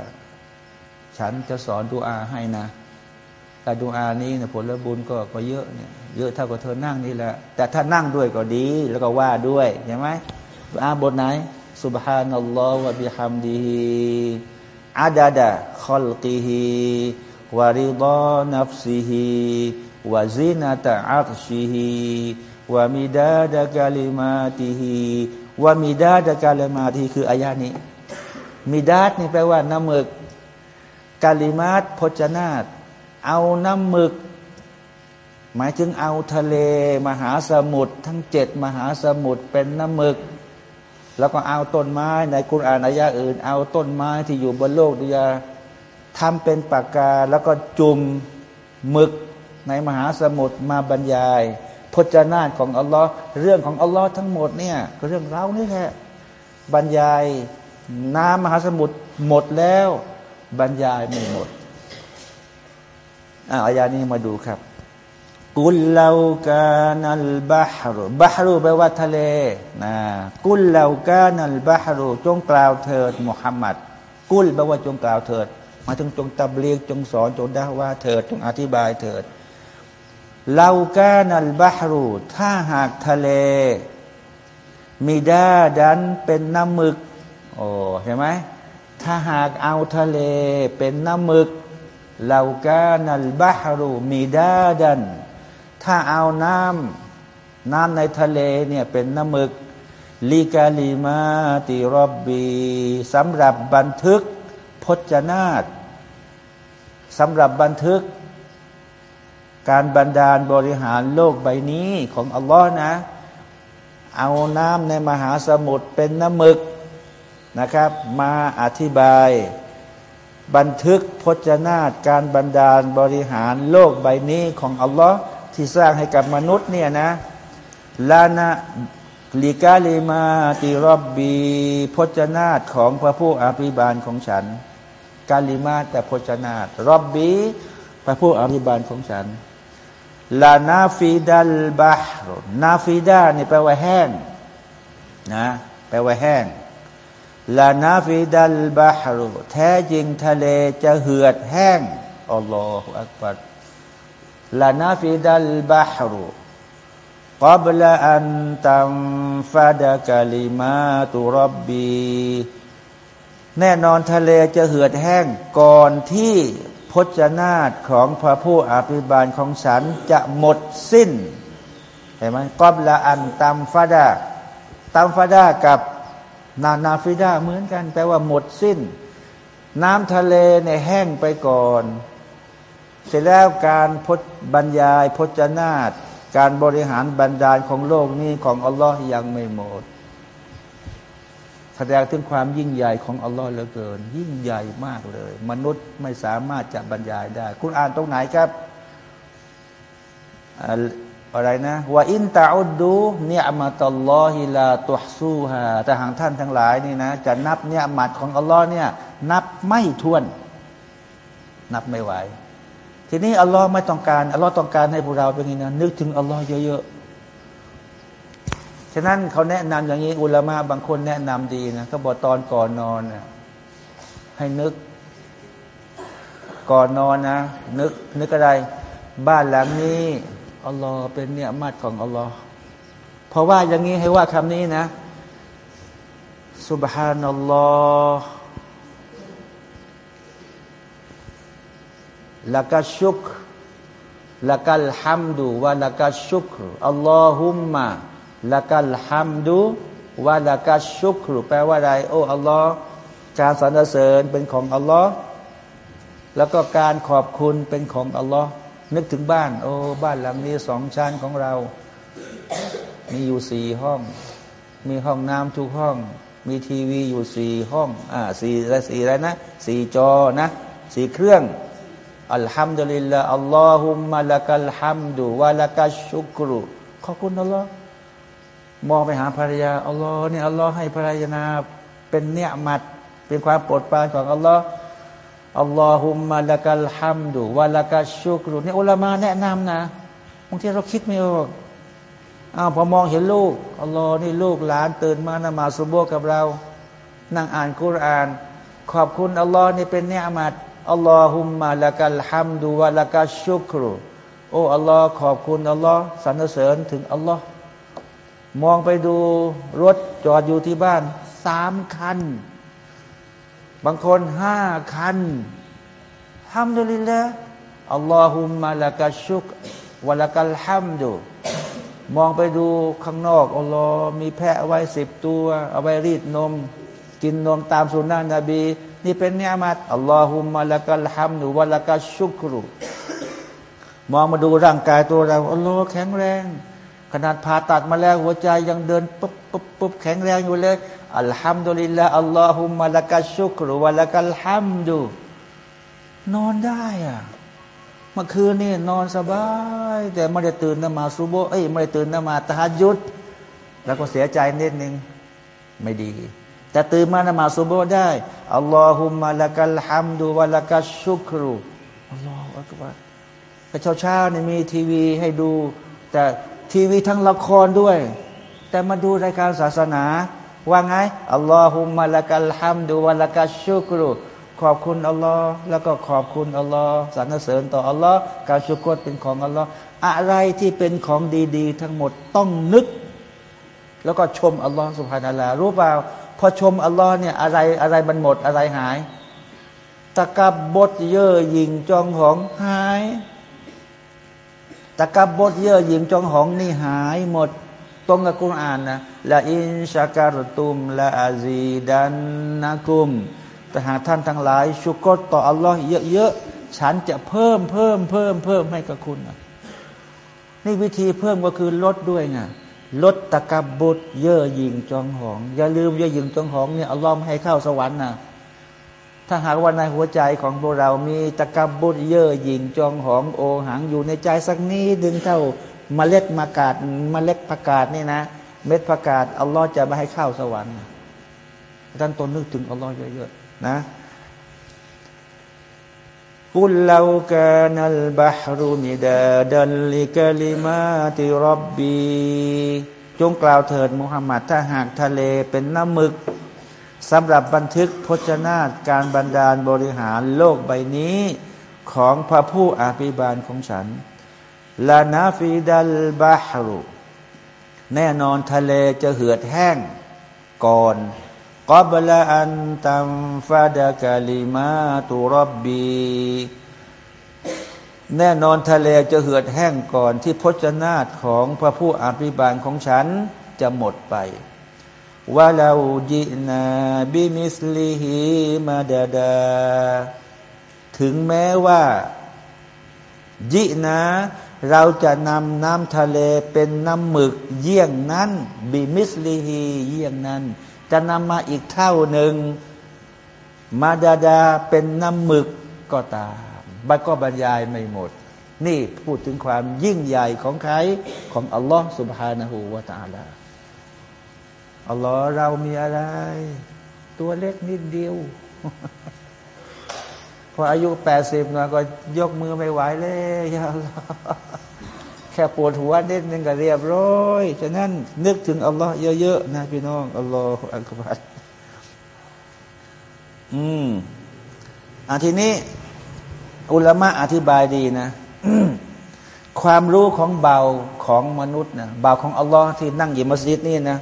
ฉันจะสอนดูอาให้นะ แต่ดูอานี้นี่ยผลบุญก็ก็เยอะเนี่ยเยอะเท่ากับเธอนั่งนี่แหละ แต่ถ้านั่งด้วยก็ดี แล้วก็ว่าด้วยใช่ไหมดูอาบทไหน سبحان الله وبحمده عدد خلقه ورضا نفسه وزنة عرشه ومداد كلماته ومداد كلماتهคืออายานี้มิดาดนี่แปลว่าน้ำมึกกาลิมาตพจนาตเอาน้ำมึก หมายถึงเอาทะเล มหาสมุทรทั้งเจ็ดมหาสมุทรเป็นน้ำมึก แล้วก็เอาต้นไม้ในคุรานอายะอื่น เอาต้นไม้ที่อยู่บนโลกดุยาทำเป็นปากกาแล้วก็จุ่มหมึกในมหาสมุทรมาบรรยาย พจนาตของอัลลอฮ์เรื่องของอัลลอฮ์ทั้งหมดเนี่ยก็เรื่องเรานี่แหละบรรยายน้ำมหาสมุทรหมดแล้ว บรรยายไม่หมดอ่าอายานี้มาดูครับ กุลเลากานัลบาฮรุบาฮรุแปลว่าทะเลนะกุลเลากานัลบาฮรุจงกล่าวเถิดมุฮัมมัดกุลแปลว่าจงกล่าวเถิดมาถึงจงตับเลียงจงสอนจงด่าว่าเถิดจงอธิบายเถิดเลากานัลบาฮรุถ้าหากทะเล มีด้าดันเป็นน้ำหมึกโอ้เห็นไหมถ้าหากเอาทะเลเป็นน้ำหมึกเลากานัลบาฮรุมีด้าดัน ถ้าเอาน้ำน้ำในทะเลเนี่ยเป็นน้ำหมึกลีกาลีมาติรอบบีสำหรับบันทึกพจนาตสำหรับบันทึก การบันดาลบริหารโลกใบนี้ของอัลลอฮ์นะ เอาน้ำในมหาสมุทรเป็นน้ำหมึกนะครับ มาอธิบาย บันทึกพจนาตการบันดาลบริหารโลกใบนี้ของอัลลอฮ์ ที่สร้างให้กับมนุษย์เนี่ยนะลานะลิกาลิมาติรอบบีพจนาตของพระผู้อภิบาลของฉัน กาลิมาแต่พจนาตรอบบีพระผู้อภิบาลของฉันلنفد البحر نفدนี่แปลว่าแห้งนะแปลว่าแห้งลานาฟิดัลบาฮรแท้จริงทะเลจะเหือดแห้งالله أكبر لنفد البحرุกับละอันตัมฟาดะกาลิมาตุรับบีแน่นอนทะเลจะเหือดแห้งก่อนที่พจนาตของพระผู้อภิบาลของฉันจะหมดสิ้นเห็นไหมกอบละอันตัมฟาดาตัมฟาดากับนานาฟิดาเหมือนกันแปลว่าหมดสิ้น น้ำทะเลเนี่ยแห้งไปก่อน เสร็จแล้วการพจบรรยายพจนาตการบริหารบรรดาลของโลกนี้ของอัลลอฮ์ยังไม่หมด แสดงถึงความยิ่งใหญ่ของอัลลอฮ์เหลือเกิน ยิ่งใหญ่มากเลย มนุษย์ไม่สามารถจะบรรยายได้ คุณอ่านตรงไหนครับอะไรนะว่าอินตาอุดดูเนี่ยมาตัลลอฮิลาตุฮซูฮาแต่หางท่านทั้งหลายนี่นะ จะนับเนี่ยมัดของอัลลอฮ์เนี่ย นับไม่ถ้วน นับไม่ไหว ทีนี้อัลลอฮ์ไม่ต้องการอัลลอฮ์ต้องการให้พวกเราเป็นไงนะนึกถึงอัลลอฮ์เยอะๆ ฉะนั้นเขาแนะนำอย่างนี้อุลามะบางคนแนะนำดีนะเขาบอกตอนก่อนนอนนะให้นึก ก่อนนอนนะ นึกนึกอะไร บ้านหลังนี้อัลลอฮ์เป็นเนี่ยมัดของอัลลอฮ์เพราะว่าอย่างนี้ให้ว่าคำนี้นะสุบฮานั ลลอฮ์ละกัชุกละกัลฮัมดุวะละกัชุกอัลลอฮุมมะละกัลฮัมดุวะละกัชุกแปลว่าอะไรโอ้อัลลอฮ์การสรรเสริญเป็นของอัลลอฮ์แล้วก็การขอบคุณเป็นของอัลลอฮ์นึกถึงบ้าน โอ้บ้านหลังนี้สองชั้นของเรา มีอยู่สี่ห้อง มีห้องน้ำทุกห้อง มีทีวีอยู่สี่ห้องอ่าสี่และสี่อะไรนะสี่จอนะสี่เครื่อง อัลฮัมดุลิลลาอัลลอฮุมะละกัลฮัมดุวะละกัชชุกรุขอบคุณอัลลอฮ์มองไปหาภรรยาอัลลอฮ์เนี่ยอัลลอฮ์ให้ภรรยานาเป็นเนี่ยมัดเป็นความโปรดปรานของอัลลอฮ์อัลลอฮุมะละกัลฮัมดุวะละกัชชุกรุเนี่ยอุลามาแนะนำนะบางทีเราคิดไม่ออกอ้าวพอมองเห็นลูกอัลลอฮ์นี่ลูกหลานตื่นมานมาสุโบกับเรา นั่งอ่านกุราน ขอบคุณอัลลอฮ์นี่เป็นเนี่ยมัด อัลลอฮุมมะละกัลฮัมดุวะละกัชชุกรุโอ้อัลลอฮ์ขอบคุณอัลลอฮ์สรรเสริญถึงอัลลอฮ์มองไปดูรถจอดอยู่ที่บ้านสามคัน บางคนห้าคันฮัมดุลิลละอัลลอฮุมมะละกัชุกวะละกัลฮัมดุมองไปดูข้างนอกอัลลอฮ์มีแพะไว้สิบตัว เอาไว้รีดนม กินนมตามสุนนะนบี นี่เป็นเนียมัดอัลลอฮุมมะละกัลฮัมดุวะละกัชุกรุมองมาดูร่างกายตัวเราอัลลอฮ์แข็งแรง ขนาดผ่าตัดมาแล้วหัวใจยังเดินปุ๊บปุ๊บปุ๊บแข็งแรงอยู่เลยอัลฮัมดุลิลลาอัลลอฮุมะละกัชุกรุวะละกัลฮัมดุนอนได้อะเมื่อคืนนี่นอนสบาย แต่ไม่ได้ตื่นนมาซูโบเอ้ยไม่ได้ตื่นนมาตายุดแล้วก็เสียใจนิดนึงไม่ดี แต่ตื่นมานมาซุโบได้อัลลอฮุมะละกัลฮัมดุวะละกัชชุครูอัลลอฮฺอักบารแต่เช้าเช้านี่มีทีวีให้ดู แต่ทีวีทั้งละครด้วย แต่มาดูรายการศาสนา ว่าไงอัลลอฮุมะละกัลฮัมดุวะละกัชชุครูขอบคุณอัลลอฮ์แล้วก็ขอบคุณอัลลอฮ์สรรเสริญต่ออัลลอฮ์การชุกรเป็นของอัลลอฮ์อะไรที่เป็นของดี ๆ ทั้งหมดต้องนึก แล้วก็ชมอัลลอฮ์สุภานาลารู้เปล่า พอชมอัลลอฮ์เนี่ยอะไรอะไรมันหมดอะไรหาย ตะกับบดเย่อหยิงจองหองหาย ตะกับบดเย่อหยิงจองหองนี่หายหมด ตรงกับกุรอานนะละอินชาการตุมละอาซีดันนะกุมแต่หากท่านทั้งหลาย ชุกรต่ออัลลอฮ์เยอะๆฉันจะเพิ่มเพิ่มเพิ่มเพิ่มให้กับคุณนี่วิธีเพิ่มก็คือลดด้วยไง ลดตะกบุตรเย่อหยิ่งจองหอง อย่าลืมเย่อหยิ่งจองหองเนี่ยอัลลอฮ์ไม่ให้เข้าสวรรค์นะถ้าหากว่าในหัวใจของพวกเรามีตะกบุตรเย่อหยิ่งจองหองโอหังอยู่ในใจสักนี้ดึงเท่าเมล็ดมากาศเมล็ดผักกาดนี่นะ เม็ดผักกาดอัลลอฮ์จะไม่ให้เข้าสวรรค์ท่านตนนึกถึงอัลลอฮ์เยอะๆนะ กุลลาวกานัลบาฮรุมิดาดัลลิกลิมาติรับบีจงกล่าวเถิดมุฮัมมัดถ้าหากทะเลเป็นน้ำมึกสำหรับบันทึกพจนาตการบรรดาลบริหารโลกใบนี้ ของพระผู้อาภิบาลของฉันลานาฟิดัลบาฮรุแน่นอนทะเลจะเหือดแห้งก่อน กอบละอันตัมฟาดะกาลิมาตุรับบีแน่นอนทะเลจะเหือดแห้งก่อนที่พจนาตของพระผู้อภิบาลของฉันจะหมดไปว่าเราجئنا بمثله مددا ถึงแม้ว่าجئناเราจะนำน้ำทะเลเป็นน้ำหมึกเยี่ยงนั้น بمثلهเยี่ยงนั้น จะนำมาอีกเท่าหนึ่งمدداเป็นน้ำหมึกก็ตามบัก็บรรยายไม่หมด นี่พูดถึงความยิ่งใหญ่ของใครของอัลลอฮ์สุบฮานาหูวาตาลาอัลลอฮ์เรามีอะไร ตัวเล็กนิดเดียว พออายุแปดสิบหน่อยก็ยกมือไม่ไหวเลยอัลลอฮ์ ค่ปวดหัวนิดนึงก็เรียบร้อยฉะนั้นนึกถึงอัลลอฮ์เยอะๆนะพี่น้องอัลลอฮฺอัลกุบัรอืมอันทีนี้ อุลามะอธิบายดีนะความรู้ของเบาของมนุษย์นะเบาของอัลลอฮ์ที่นั่งอยู่มัสยิดนี่นะ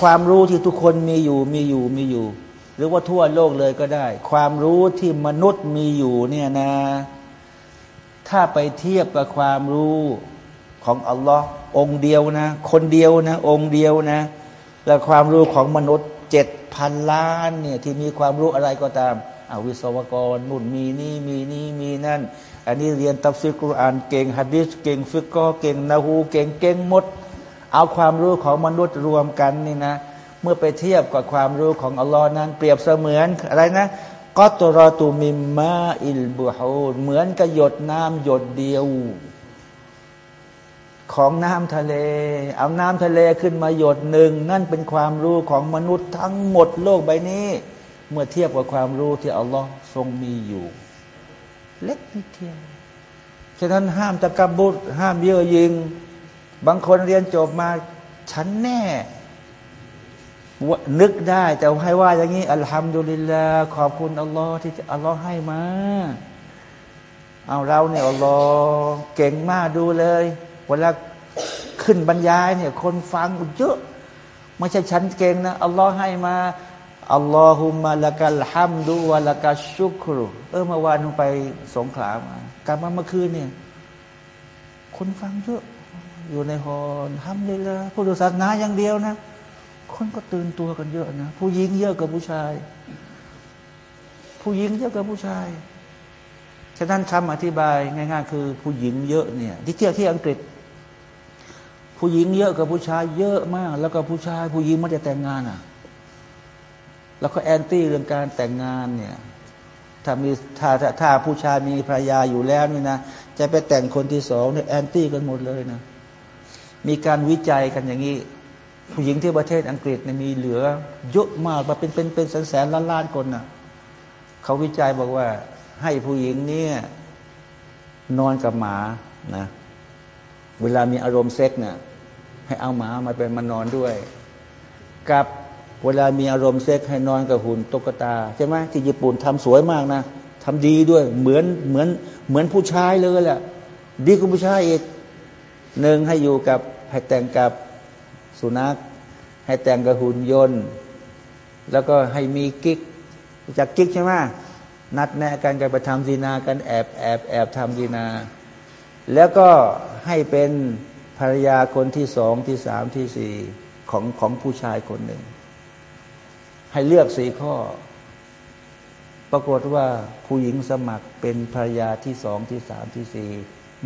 ความรู้ที่ทุกคนมีอยู่มีอยู่มีอยู่ หรือว่าทั่วโลกเลยก็ได้ ความรู้ที่มนุษย์มีอยู่เนี่ยนะ ถ้าไปเทียบกับความรู้ของอัลลอฮ์องเดียวนะ คนเดียวนะ องเดียวนะ และความรู้ของมนุษย์เจ็ดพันล้านเนี่ยที่มีความรู้อะไรก็ตามอาวิศวกรนุ่นมีนี่มีนี่มีนั่น อันนี้เรียนตัฟซีรกุรอานเก่งฮะดีษเก่งฟิกฮฺเก่งนาฮูเก่งเก่งหมด เอาความรู้ของมนุษย์รวมกันนี่นะ เมื่อไปเทียบกับความรู้ของอัลลอฮ์นั้น เปรียบเสมือนอะไรนะ قطرة من ماء البحرเหมือนกับหยดน้ำหยดเดียว ของน้ำทะเล เอาน้ำทะเลขึ้นมาหยดหนึ่ง นั่นเป็นความรู้ของมนุษย์ทั้งหมดโลกใบนี้ เมื่อเทียบกับความรู้ที่อัลลอฮ์ทรงมีอยู่ เล็กนิดเดียวฉะนั้นห้ามตะกบุตรห้ามเย่อยิง บางคนเรียนจบมา ฉันแน่ นึกได้แต่ให้ว่าอย่างนี้อัลฮัมดุลิลลาขอบคุณอัลลอฮ์ที่อัลลอฮ์ให้มาเอาเราเนี่ยอัลลอฮ์เก่งมากดูเลย เวลาขึ้นบรรยายเนี่ย คนฟังเยอะไม่ใช่ฉันเก่งนะอัลลอฮ์ให้มาอัลลอฮุมะละกัลฮัมดุวะละกัชุกรุเออเมื่อวานลงไปสงขลามากลับมาเมื่อคืนเนี่ย คนฟังเยอะ อยู่ในฮอนทำเลยละผู้ดูศาสนาอย่างเดียวนะ คนก็ตื่นตัวกันเยอะนะ ผู้หญิงเยอะกว่าผู้ชาย ผู้หญิงเยอะกว่าผู้ชาย ฉะนั้นคำอธิบายง่าย ๆ คือผู้หญิงเยอะเนี่ย ที่เที่ยวที่อังกฤษ ผู้หญิงเยอะกว่าผู้ชาย เยอะมาก แล้วก็ผู้ชาย ผู้หญิงไม่ได้แต่งงานอะ แล้วก็แอนตี้เรื่องการแต่งงานเนี่ยถ้ามีถ้าถ้าถ้าผู้ชายมีภรรยาอยู่แล้วนี่นะจะไปแต่งคนที่สองเนี่ยแอนตี้กันหมดเลยนะมีการวิจัยกันอย่างนี้ ผู้หญิงที่ประเทศอังกฤษเนี่ยมีเหลือเยอะมากมาเป็นเป็นเป็นแสนล้านล้านคนน่ะเขาวิจัยบอกว่า ให้ผู้หญิงเนี่ยนอนกับหมานะเวลามีอารมณ์เซ็กเนี่ยให้เอาหมามาเป็นมานอนด้วย กับเวลามีอารมณ์เซ็กให้นอนกับหุ่นตุ๊กตาใช่ไหมที่ญี่ปุ่นทำสวยมากนะทำดีด้วยเหมือนเหมือนเหมือนผู้ชายเลยแหละดีกว่าผู้ชายอีกหนึ่งให้อยู่กับให้แต่งกับ สุนัข ให้แต่งกับหุ่นยนต์ แล้วก็ให้มีกิ๊กจากกิ๊กใช่ไหมนัดแนะกันกันไปทำดีนากันแอบแอบแอบทำดีนา แล้วก็ให้เป็นภรรยาคนที่สองที่สามที่สี่ของของผู้ชายคนหนึ่ง ให้เลือกสี่ข้อ ปรากฏว่าผู้หญิงสมัครเป็นภรรยาที่สองที่สามที่สี่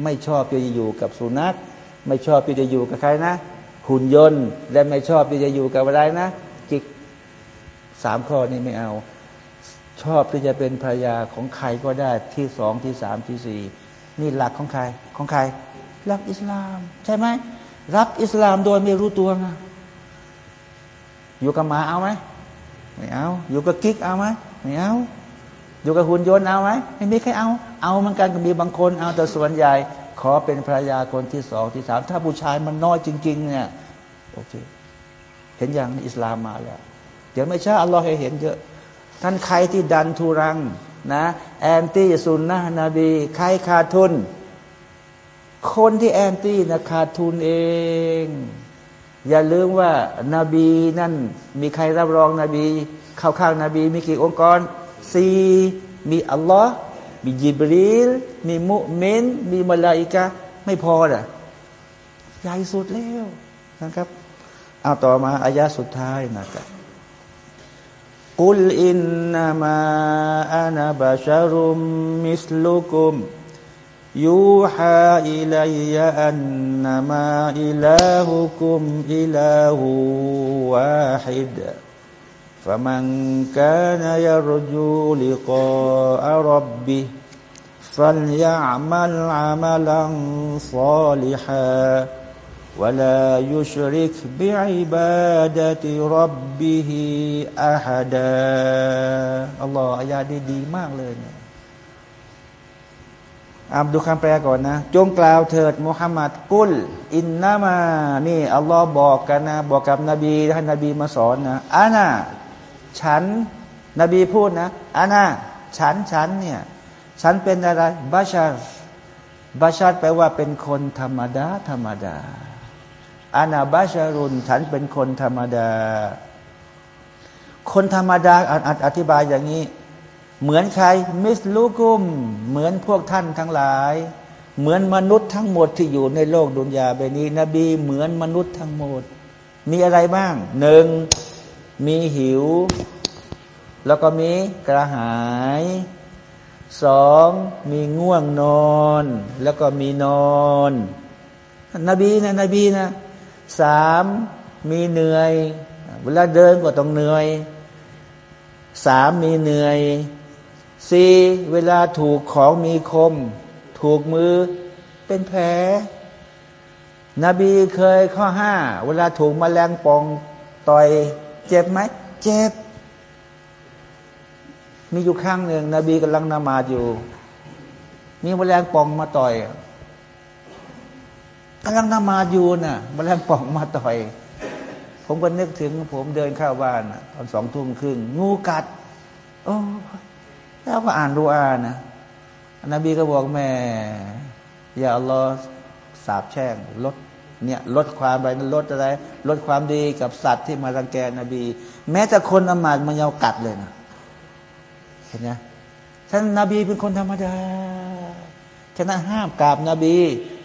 ไม่ชอบจะอยู่กับสุนัข ไม่ชอบจะอยู่กับใครนะ หุ่นยนต์ และไม่ชอบที่จะอยู่กับอะไรนะจิกสามข้อนี้ไม่เอา ชอบที่จะเป็นภรรยาของใครก็ได้ที่สองที่สามที่สี่นี่หลักของใครของใครหลักอิสลาม ใช่ไหมรับอิสลามโดยไม่รู้ตัวนะอยู่กับหมาเอาไหมไม่เอา อยู่กับกิ๊กเอาไหมไม่เอา อยู่กับหุ่นยนต์เอาไหมไม่มีใครเอา เอาเหมือนกันก็มีบางคนเอาแต่ส่วนใหญ่ ขอเป็นภรรยาคนที่สองที่สามถ้าผู้ชายมันน้อยจริง ๆ เนี่ยโอเคเห็นอย่างอิสลามมาแล้ว เดี๋ยวไม่ใช่อัลลอฮ์ให้เห็นเยอะ ท่านใครที่ดันทุรังนะแอนตี้ซุนนะนบีใครขาดทุน คนที่แอนตี้นะขาดทุนเอง อย่าลืมว่านาบีนั่นมีใครรับรองนบี เข้าข้างนาบีมีกี่องค์กรสี่มีอัลลอฮ์ มียิบรีลมีมุเมน มีมาลาอิกะไม่พอน่ะใหญ่สุดแล้วนะครับเอาต่อมาอายาสุดท้ายนะครับกุลอินนามาอานาบาชารุมมิสลุกุมยูฮาอิลัยยะอันนามาอิลาหุกุมอิลาหูวาฮิด فمن كان يرجو لقاء ربه فليعمل عملا صالحا ولا يشرك بعبادة ربه أحدا الله อายาดีดีมากเลยเนี่ยอ่านดูคำแปลก่อนนะ จงกล่าวเถิดมุฮัมมัดกุล อินนามา นี่อัลลอฮ์บอกกันนะ บอกกับนบีท่านนบีมาสอนนะอานา ฉัน นบีพูดนะอานาฉันฉันเนี่ย ฉันเป็นอะไรบาชาร์บาชาร์แปลว่าเป็นคนธรรมดา ธรรมดาอานาบาชารุนฉันเป็นคนธรรมดา คนธรรมดาอธิบายอย่างนี้ เหมือนใคร มิสลูกุม เหมือนพวกท่านทั้งหลาย เหมือนมนุษย์ทั้งหมดที่อยู่ในโลกดุนยาเบนี้ นบีเหมือนมนุษย์ทั้งหมด มีอะไรบ้างหนึ่ง มีหิว แล้วก็มีกระหายสองมีง่วงนอน แล้วก็มีนอน นบีนะนบีนะสามมีเหนื่อย เวลาเดินก็ต้องเหนื่อยสามมีเหนื่อยสี่เวลาถูกของมีคม ถูกมือเป็นแผล นบีเคยข้อห้าเวลาถูกมแมลงปองต่อย เจ็บไหมเจ็บ มีอยู่ข้างหนึ่งนบีกำลังนมาดอยู่ มีแมลงป่องมาต่อยกำลังนมาดอยู่น่ะแมลงป่องมาต่อย ผมก็นึกถึง ผมเดินเข้าบ้านตอนสองทุ่มครึ่งงูกัด โอ้แล้วก็อ่านดูอานะนบีก็บอกแม่ อย่าอัลลอฮ์สาบแช่งลด เนี่ยลดความอะไรลดอะไร ลดความดีกับสัตว์ที่มารังแกนบี แม้แต่คนอมาตมันยังกัดเลยนะเห็นไหมท่านนาบีเป็นคนธรรมดาฉะนั้นห้ามกราบนาบี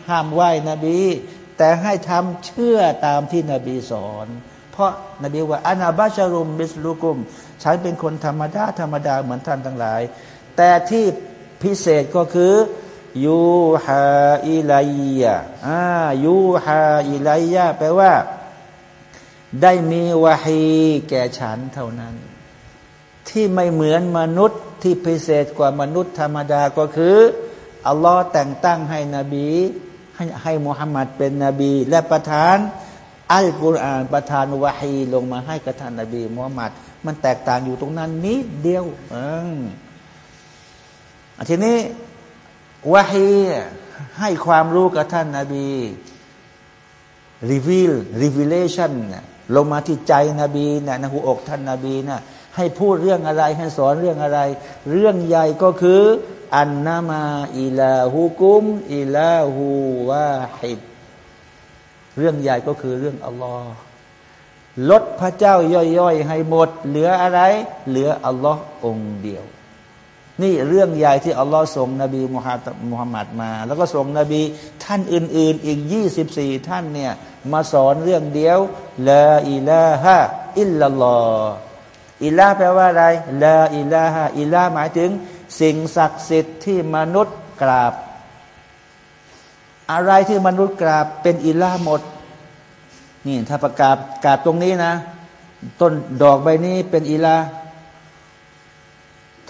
ห้ามไหว้นบี แต่ให้ทำเชื่อตามที่นบีสอน เพราะนบีว่าอานาบาชารุมบิสลูกุมฉันเป็นคนธรรมดาธรรมดาเหมือนท่านทั้งหลาย แต่ที่พิเศษก็คือ ยูฮาอิไลยะอ่ายูฮาอิไลยะแปลว่า ได้มีวาฮีแก่ฉันเท่านั้น ที่ไม่เหมือนมนุษย์ที่พิเศษกว่ามนุษย์ธรรมดาก็คืออัลลอฮ์แต่งตั้งให้นบี ให้ให้มุฮัมมัดเป็นนบี และประทาน อัลกุรอานประทานวะฮีลงมาให้กับท่านนบีมุฮัมมัดมันแตกต่างอยู่ตรงนั้นนิดเดียวอทีนี้ วะฮีให้ความรู้กับท่านนาบีรีวิลรีวิเลชันลงมาที่ใจนบีนะในหัวอกท่านนาบีนะให้พูดเรื่องอะไรให้สอนเรื่องอะไร เรื่องใหญ่ก็คือ อันนามาอิลาฮูกุมอิลาฮูวาฮิดเรื่องใหญ่ก็คือเรื่องอัลลอฮ์ลดพระเจ้าย่อยๆ ให้หมด เหลืออะไร เหลืออัลลอฮ์องเดียว นี่เรื่องใหญ่ที่อัลลอฮ์ส่งนบีมุฮัมมัดมา แล้วก็ส่งนบีท่านอื่น ๆ อีกยี่สิบสี่ท่านเนี่ยมาสอนเรื่องเดียวละอิลาฮะอิลลัลลอฮ์อิลาแปลว่าอะไรละอิลาฮะอิลาหมายถึง สิ่งศักดิ์สิทธิ์ที่มนุษย์กราบ อะไรที่มนุษย์กราบเป็นอิลาหมด นี่ถ้าประกาศกราบตรงนี้นะ ต้นดอกใบนี้เป็นอิลา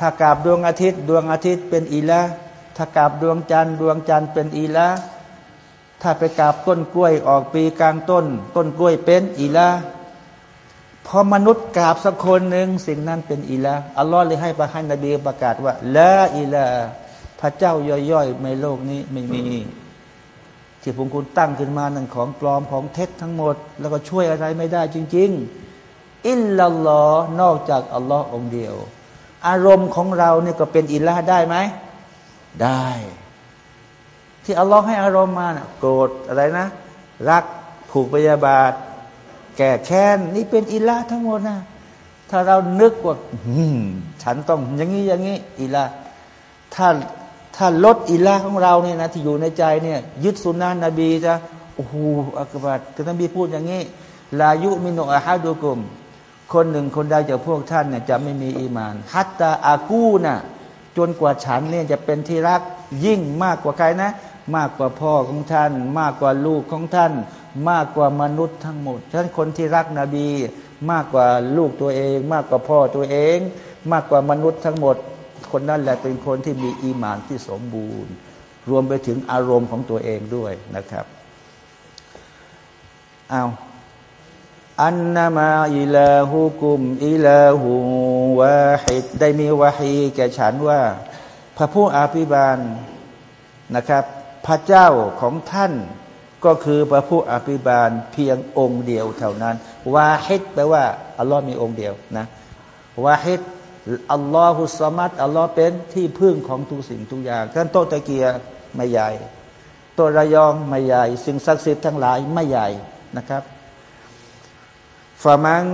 ถ้ากราบดวงอาทิตย์ ดวงอาทิตย์เป็นอิลาถ้ากราบดวงจันทร์ดวงจันทร์เป็นอิลาถ้าไปกราบต้นกล้วยออกปีกลางต้น ต้นกล้วยเป็นอิลาพอมนุษย์กราบสักคนหนึ่งสิ่งนั้นเป็นอิละอัลลอฮ์เลยให้ประหานนบีประกาศว่าละอิละพระเจ้าย่อยๆในโลกนี้ไม่มีที่ผมคุณตั้งขึ้นมานั่นของปลอมของเท็จทั้งหมด แล้วก็ช่วยอะไรไม่ได้จริง ๆ อิลลัลลอฮ์นอกจากอัลลอฮ์องเดียว อารมณ์ของเราเนี่ยก็เป็นอิละได้ไหม ได้ ที่อัลลอฮ์ให้อารมณ์มานะโกรธอะไรนะ รักผูกพยาบาท แก่แค้นนี่เป็นอิละทั้งหมดนะถ้าเรานึกว่าฉันต้องอย่างนี้อย่างนี้อิละถ้าถ้าลดอิละของเราเนี่ยนะที่อยู่ในใจเนี่ย ยึดสุนนะนบีจะโอ้โหอักบัดคือนบีพูดอย่างนี้ลายุมิโนอาฮาดูกุม คนหนึ่งคนใดจากพวกท่านเนี่ยจะไม่มีอีมาน ฮัตตาอากูนะ่ะจนกว่าฉันเนี่ยจะเป็นที่รักยิ่งมากกว่าใครนะ มากกว่าพ่อของท่าน มากกว่าลูกของท่าน มากกว่ามนุษย์ทั้งหมดฉะนั้นคนที่รักนบี มากกว่าลูกตัวเอง มากกว่าพ่อตัวเอง มากกว่ามนุษย์ทั้งหมด คนนั้นแหละเป็นคนที่มีอีมานที่สมบูรณ์ รวมไปถึงอารมณ์ของตัวเองด้วยนะครับเอา อันนามาอิลาฮูกุมอิลาหูวาฮิดได้มีวาฮีแก่ฉันว่า พระผู้อภิบาลนะครับ พระเจ้าของท่านก็คือพระผู้อภิบาลเพียงองค์เดียวเท่านั้นวาฮิดแปลว่าอัลลอฮ์มีองค์เดียวนะวาฮิดอัลลอฮุสมัตอัลลอฮ์เป็นที่พึ่งของทุกสิ่งทุกอย่างท่านโตตะเกียไม่ใหญ่ตัวระยองไม่ใหญ่ สิ่งศักดิ์สิทธิ์ทั้งหลายไม่ใหญ่นะครับ ฟามัง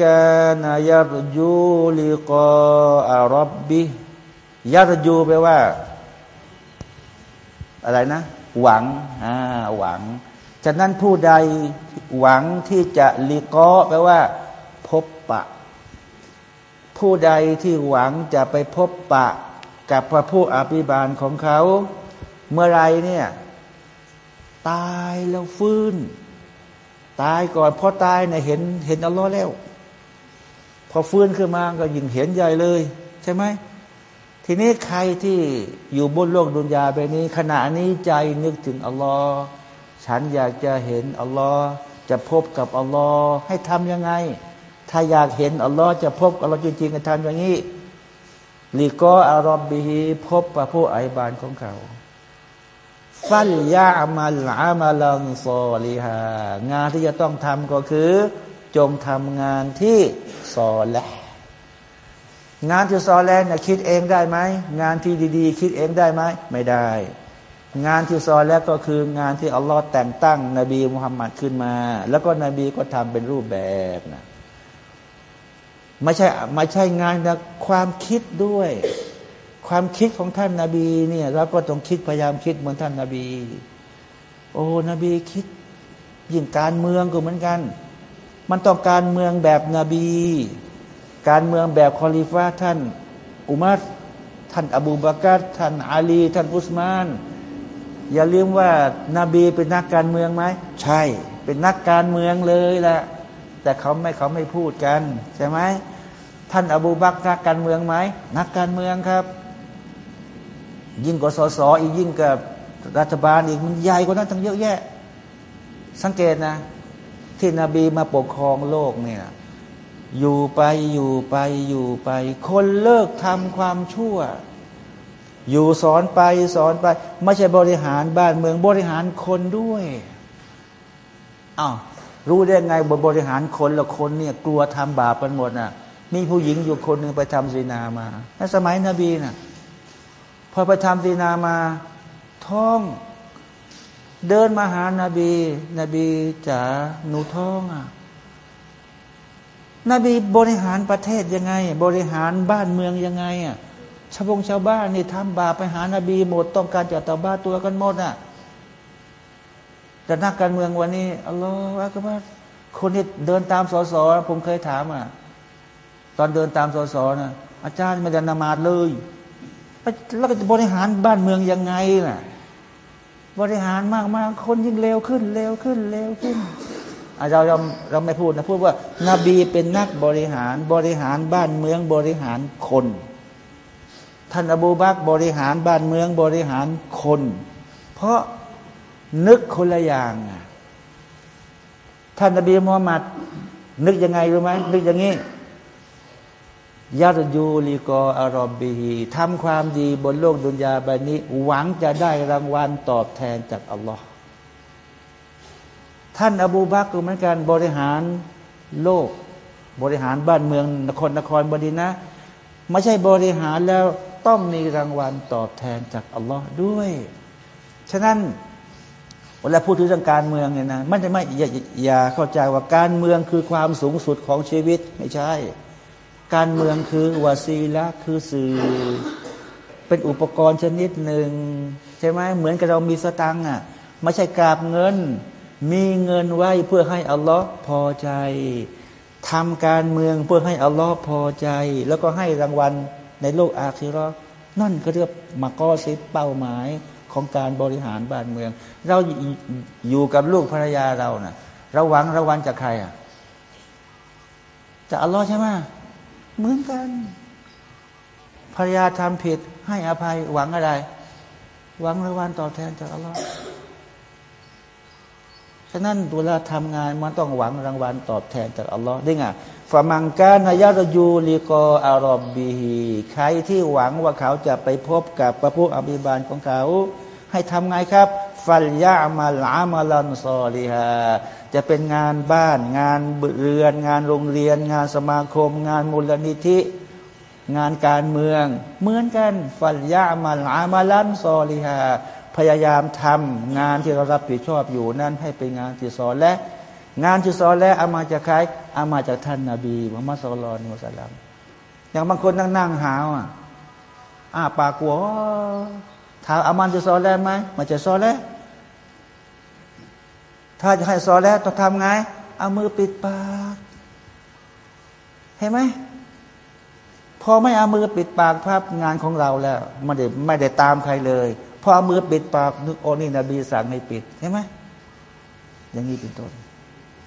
กานายรยูลิกอารบบิยารยูแปลว่า อะไรนะ หวังอ่าหวัง ฉะนั้นผู้ใดหวังที่จะลิกอแปลว่า พบปะ ผู้ใดที่หวังจะไปพบปะ กับพระผู้อภิบาลของเขา เมื่อไรเนี่ย ตายแล้วฟื้น ตายก่อนพอตายเนี่ยเห็นเห็นอัลลอฮ์แล้ว พอฟื้นขึ้นมาก็ยิ่งเห็นใหญ่เลย ใช่ไหมทีนี้ใครที่อยู่บนโลกดุนยาไปนี้ ขณะนี้ใจนึกถึงอัลลอฮ์ฉันอยากจะเห็นอัลลอฮ์จะพบกับอัลลอฮ์ให้ทํำยังไง ถ้าอยากเห็นอัลลอฮ์จะพบอัลลอฮ์จริงๆก็ทำอย่างนี้ลีกออารอบบีฮีพบพระผู้ไอบานของเขา ฟัลยาอามัลอามาลังซอลีฮางานที่จะต้องทำก็คือ จงทำงานที่ซอแลงานที่ซอแลนเนี่ยคิดเองได้ไหมงานที่ดีๆ คิดเองได้ไหมไม่ได้ งานที่ซอแล้วก็คืองานที่อัลลอฮ์แต่งตั้ง นบีมุฮัมมัดขึ้นมา แล้วก็นบีก็ทำเป็นรูปแบบนะไม่ใช่ไม่ใช่งานนะความคิดด้วย ความคิดของท่านนาบีเนี่ยเราก็ต้องคิดพยายามคิดเหมือนท่านนาบี โอ้นบีคิดยิ่งการเมืองก็เหมือนกัน มันต้องการเมืองแบบนบี การเมืองแบบคอลิฟาท่าน อุมัรท่านอบูบากัรท่านอาลี ท่านอุสมาน อย่าลืมว่านาบีเป็นนักการเมืองไหมใช่ เป็นนักการเมืองเลยแหละแต่เขาไม่เขาไม่พูดกันใช่ไหมท่านอบูบักนักการเมืองไหมนักการเมืองครับ ยิ่งกว่าสสอีกยิ่งกับรัฐบาลอีกมันใหญ่กว่านั้นทั้งเยอะแยะ สังเกตนะ ที่นบีมาปกครองโลกเนี่ยอยู่ไปอยู่ไปอยู่ไป คนเลิกทำความชั่ว อยู่สอนไปสอนไป ไม่ใช่บริหารบ้านเมืองบริหารคนด้วยอ้าวรู้ได้ไงบริหารคนละคนเนี่ยกลัวทำบาปกันหมดน่ะ มีผู้หญิงอยู่คนหนึ่งไปทำศีนามาในสมัยนบีน่ะ พอไปทำศีนามาท้อง เดินมาหานาบี นบีจ๋าหนูท้องอะนบีบริหารประเทศยังไง บริหารบ้านเมืองยังไงอะชาวบงชาวบ้านนี่ทำบาปไปหานาบีหมดต้องการจะต่อบ้าตัวกันหมดอะแต่นักการเมืองวันนี้อัลลอฮฺว่าก็ว่าคนที่เดินตามสสผมเคยถามอะตอนเดินตามสสนะอาจารย์ไม่ได้นมาดเลย แล้วก็จะบริหารบ้านเมืองยังไงล่ะ บริหารมากมากคนยิ่งเร็วขึ้นเร็วขึ้นเร็วขึ้นเราเราเราไม่พูดนะพูดว่านบีเป็นนักบริหารบริหารบ้านเมืองบริหารคน ท่านอบูบักบริหารบ้านเมืองบริหารคน เพราะนึกคนละอย่างท่านนบีมูฮัมมัดนึกยังไงรู้ไหมนึกอย่างนี้ ยาตยูลีกออารอบีทำความดีบนโลกดุนยาใบนี้ หวังจะได้รางวัลตอบแทนจากอัลลอฮ์ท่านอบูบักก็เหมือนกันบริหารโลก บริหารบ้านเมืองนครนครบดีนะ ไม่ใช่บริหารแล้วต้องมีรางวัลตอบแทนจากอัลลอฮ์ด้วย ฉะนั้นเวลาพูดถึงเรื่องการเมืองเนี่ยนะมันจะไม่อย่าอย่าเข้าใจว่าการเมืองคือความสูงสุดของชีวิตไม่ใช่ การเมืองคือวาซีละคือสื่อ เป็นอุปกรณ์ชนิดหนึ่งใช่ไหมเหมือนกับเรามีสตังค์อะไม่ใช่กราบเงิน มีเงินไว้เพื่อให้อัลลอฮ์พอใจทำการเมืองเพื่อให้อัลลอฮ์พอใจ แล้วก็ให้รางวัลในโลกอาคิรอนั่นก็เรียกมากอซิเป้าหมายของการบริหารบ้านเมือง เราอยู่กับลูกภรรยาเรานะ่ะราหวังรางวัลจากใครอะจากอัลลอฮ์ใช่ไหม เหมือนกันภรรยาทำผิดให้อภัยหวังอะไร หวังรางวัลตอบแทนจากอัลลอฮ์ฉะนั้นเวลาทำงานมันต้องหวังรางวัลตอบแทนจากอัลลอฮ์ได้ไงฟามังกานายารยูลิกออารอบบีฮีใครที่หวังว่าเขาจะไปพบกับพระผู้อภิบาลของเขา ให้ทำไงครับ ฟัลยามาลามาลันซอลีฮา จะเป็นงานบ้าน งานเรือน งานโรงเรียน งานสมาคม งานมูลนิธิ งานการเมือง เหมือนกันฟัลยามาลามาลันซอลีฮาพยายามทำงานที่เรารับผิดชอบอยู่นั้นให้เป็นงานที่สอนและ งานที่สอนและอามาจากใครอามาจากท่านนาบีมุฮัมมัดสุลลัลมุสลัมอย่างบางคนนั่งนั่งหาวอะอ้าปากกัวถามอามันจะซอแล้วไหมมันจะซอแล้ว ถ้าจะให้ซอแล้วต้องทำไง เอามือปิดปาก เห็นไหมพอไม่เอามือปิดปากภาพงานของเราแล้วไม่ได้ไม่ได้ตามใครเลยพอเอามือปิดปากนึกโอ้นี่นบีสั่งให้ปิดเห็นไหมอย่างนี้เป็นต้น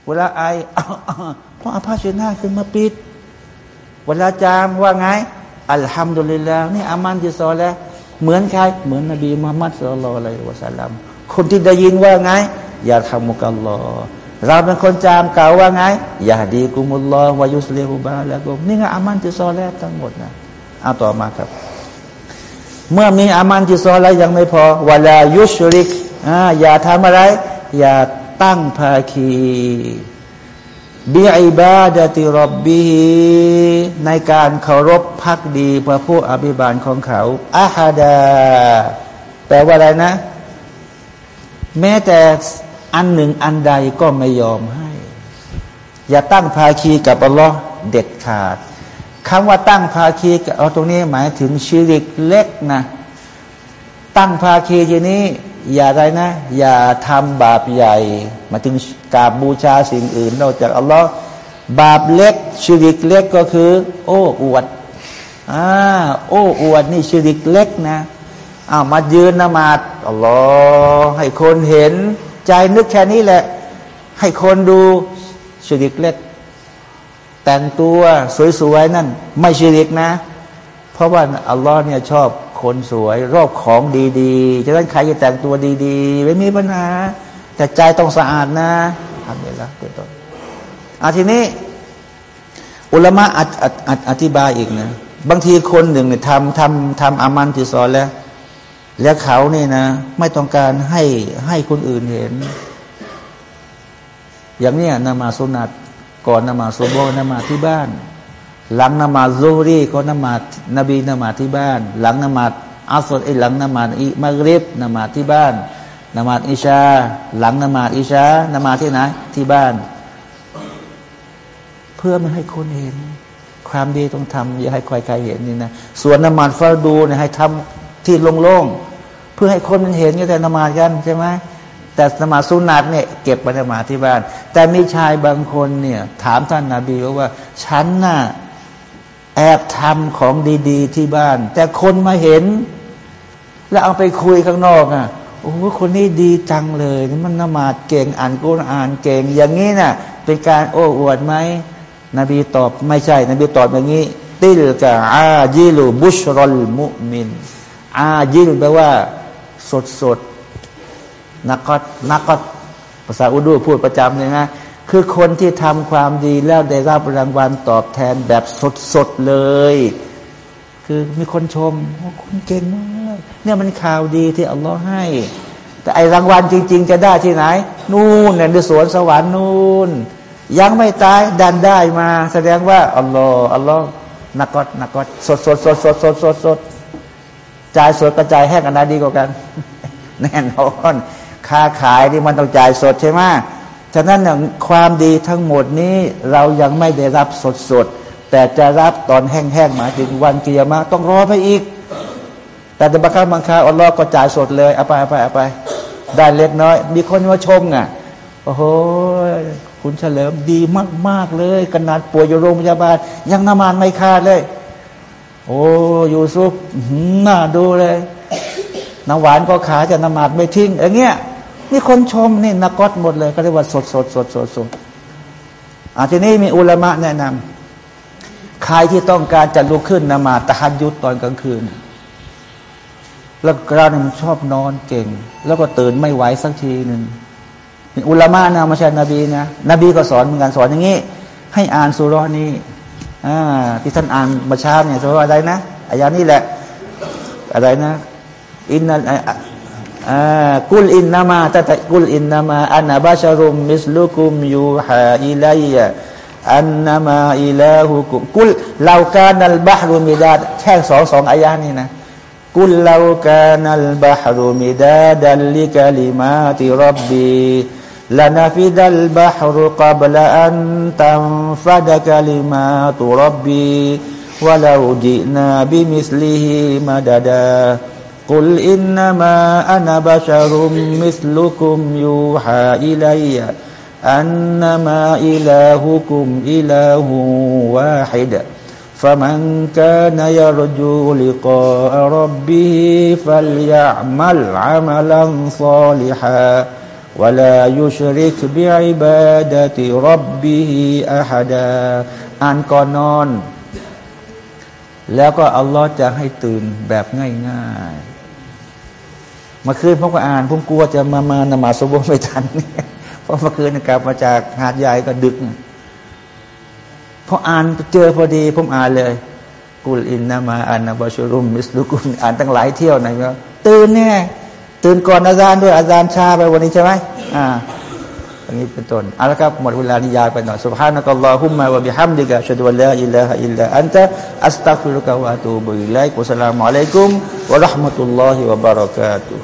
เวลาไอต้องเอาผ้าเช็ดหน้าขึ้นมาปิด เวลาจามว่าไงอัลฮัมดุลิลลาห์นี่อามันจะซอแล้วเหมือนใคร เหมือนนบีมุฮัมมัดสุลลัลอะไรวะสัลลัมคนที่ได้ยินว่าไง ย่าทำมุกัลลอเราเป็นคนจามเก่าว่าไงอย่าดีกุมุลลอวายุสเลหุบาแล้วก็นี่ไงอามันจิซอแล้วทั้งหมดนะเอาต่อมาครับ เมื่อมีอามันจิซอแล้วยังไม่พอวลายุชริกอ่าอย่าทำอะไร อย่าตั้งภาคีบิอิบาดติรบบีในการเคารพพักดีพระผู้อภิบาลของเขาอาฮาดาแปลว่าอะไรนะ แม้แต่ อันหนึ่งอันใดก็ไม่ยอมให้ อย่าตั้งภาคีกับอัลลอฮ์เด็ดขาดคำว่าตั้งภาคีกับเอาตรงนี้หมายถึงชีริกเล็กนะ ตั้งภาคีทีนี้ อย่าไรนะ อย่าทำบาปใหญ่ มาถึงกราบบูชาสิ่งอื่น นอกจากอัลลอฮ์บาปเล็กชิริกเล็กก็คือ โอ้อวดอ่าโอ้อวดนี่ชิริกเล็กนะอ้าวมายืนนมาดอัลลอฮ์ให้คนเห็น ใจนึกแค่นี้แหละ ให้คนดูชิริกเล็ก แต่งตัวสวยๆนั่น ไม่ชิริกนะ เพราะว่าอัลลอฮ์เนี่ยชอบคนสวยรอบของดีๆจะนั้นใครจะแต่งตัวดีๆ ไม่มีปัญหา แต่ใจต้องสะอาดนะทำไปแล้วเป็นต้นอาทีนี้ อุลามะออออธิบายอีกนะ บางทีคนหนึ่งเนี่ยทำทำทำอามันที่สอแล้ว แล้วเขานี่นะ ไม่ต้องการให้ให้คนอื่นเห็น อย่างเนี้ยนมาสุนัตก่อนนมาสุโบนมาที่บ้าน หลังนมาซูรีก็นมานบีนมาที่บ้าน หลังนมาอัสรอหลังนมาอิมากริบนมาที่บ้านนมาอิชา หลังนมาอิชานมาที่ไหนที่บ้าน เพื่อไม่ให้คนเห็น ความดีต้องทำอย่าให้ใครใครเห็นนี่นะส่วนนมาดฟาดูเนี่ยให้ทำที่โล่งๆ เพื่อให้คนมันเห็นก็แต่นมาดกันใช่ไหมแต่นมาสุนัตเนี่ยเก็บไปนมาที่บ้าน แต่มีชายบางคนเนี่ยถามท่านนาบีว่าฉันน่ะแอบทำของดี ๆ ที่บ้าน แต่คนมาเห็น แล้วเอาไปคุยข้างนอกอะโอ้คนนี้ดีจังเลยมันนมาดเก่งอ่านกุรอ่านเก่ง อย่างนี้น่ะ เป็นการโอ้อวดไหมนบีตอบไม่ใช่ นบีตอบอย่างนี้ ติลกะอาจิลูบุชรอลมุมิน อาจิลแปลว่า สดสดนักก็นักก็ภาษาอุดูพูดประจำเลยนะคือคนที่ทำความดีแล้วได้รับรางวัลตอบแทนแบบสดสดเลย คือมีคนชมว่าคุณเก่งมากเนี่ยมันข่าวดีที่อัลลอฮ์ให้ แต่ไอรางวัลจริง ๆ จะได้ที่ไหน นู่นในสวนสวรรค์นู่น ยังไม่ตายดันได้มา แสดงว่าอัลลอฮ์อัลลอฮ์นักกอดนักกอดสดสดสดสดสดสดสด จ่ายสดกระจายแห้งอันไหนดีกว่ากัน แน่นอนค้าขายที่มันต้องจ่ายสดใช่ไหมฉะนั้นความดีทั้งหมดนี้เรายังไม่ได้รับสดสดแต่จะรับตอนแห้งๆมาถึงวันกิยามะต้องรอไปอีก แต่บางครั้งบางคราวอัลลอฮ์ก็จ่ายสดเลยเอาไปเอาไปเอาไป ได้เล็กน้อย มีคนมาชมไงโอ้โหคุณเฉลิมดีมาก ๆ เลยขนาดป่วยอยู่โรงพยาบาล ยังนมานไม่ขาดเลย โอ้ยูซุปน่าดูเลยน้ำหวานก็ขาจะนมาดไม่ทิ้งอย่างเงี้ยนี่คนชมนี่นักกอดหมดเลยก็เรียกว่าสดสดสดสดสดอาทีนี้มีอุลามะแนะนำใครที่ต้องการจะลุกขึ้นนมาตะฮัดยุดตอนกลางคืน แล้วเราเนี่ยมันชอบนอนเก่ง แล้วก็ตื่นไม่ไหวสักทีหนึ่งอุลามะนะไม่ใช่นบีนะนบีก็สอนเหมือนกันสอนอย่างนี้ ให้อ่านสุรนี้ ที่ท่านอ่านมาช้าเนี่ยสุรอะไรนะอายานี้แหละ อะไรนะ إن قل إنما ตะตะ قل إنما أنا بشر مثلكم يوحى إلي أنما إلهكم قل لو كان البحر مداداแค่สองสองอายานี้นะقل لو كان البحر مدادا لكلمات ربي لنفد البحر قبل أن تنفد كلمات ربي ولو جئنا بمثله مددا. قل إنما أنا بشر مثلكم يوحى إلي أنما إلهكم إله واحد. فمن كان يرجو لقاء ربه فليعمل عملا صالحا. ولا يشرك بعبادة ربه أحدا อ่านก่อนนอนแล้วก็อัลลอฮ์จะให้ตื่นแบบง่ายๆมื่อคืนผมก็อ่านผมกลัวจะมามานมาสมบูรณ์ไม่ทันเพราะเมื่อคืนกลับมาจากหาดใหญ่ก็ดึกพออ่านเจอพอดีผมอ่านเลยกุลอินนามาอันนาบาชุรุมมิสลุกุลอ่านตั้งหลายเที่ยวนะครับตื่นแน่ ตื่นก่อนอาจารย์ด้วยอาจารย์ชาไปวันนี้ใช่ไหมอ่าอันนี้เป็นต้นเอาละครับหมดเวลานิยายไปหน่อยสุบฮานะกัลลอฮุมมะวะบิฮัมดิกะชะดุลลาอิลลาฮะอิลลาอันตะอัสตักฟิรุกะวะตูบุอิลัยกุสลามอะลัยกุมวะราะห์มะตุลลอฮิวะบารากาตุ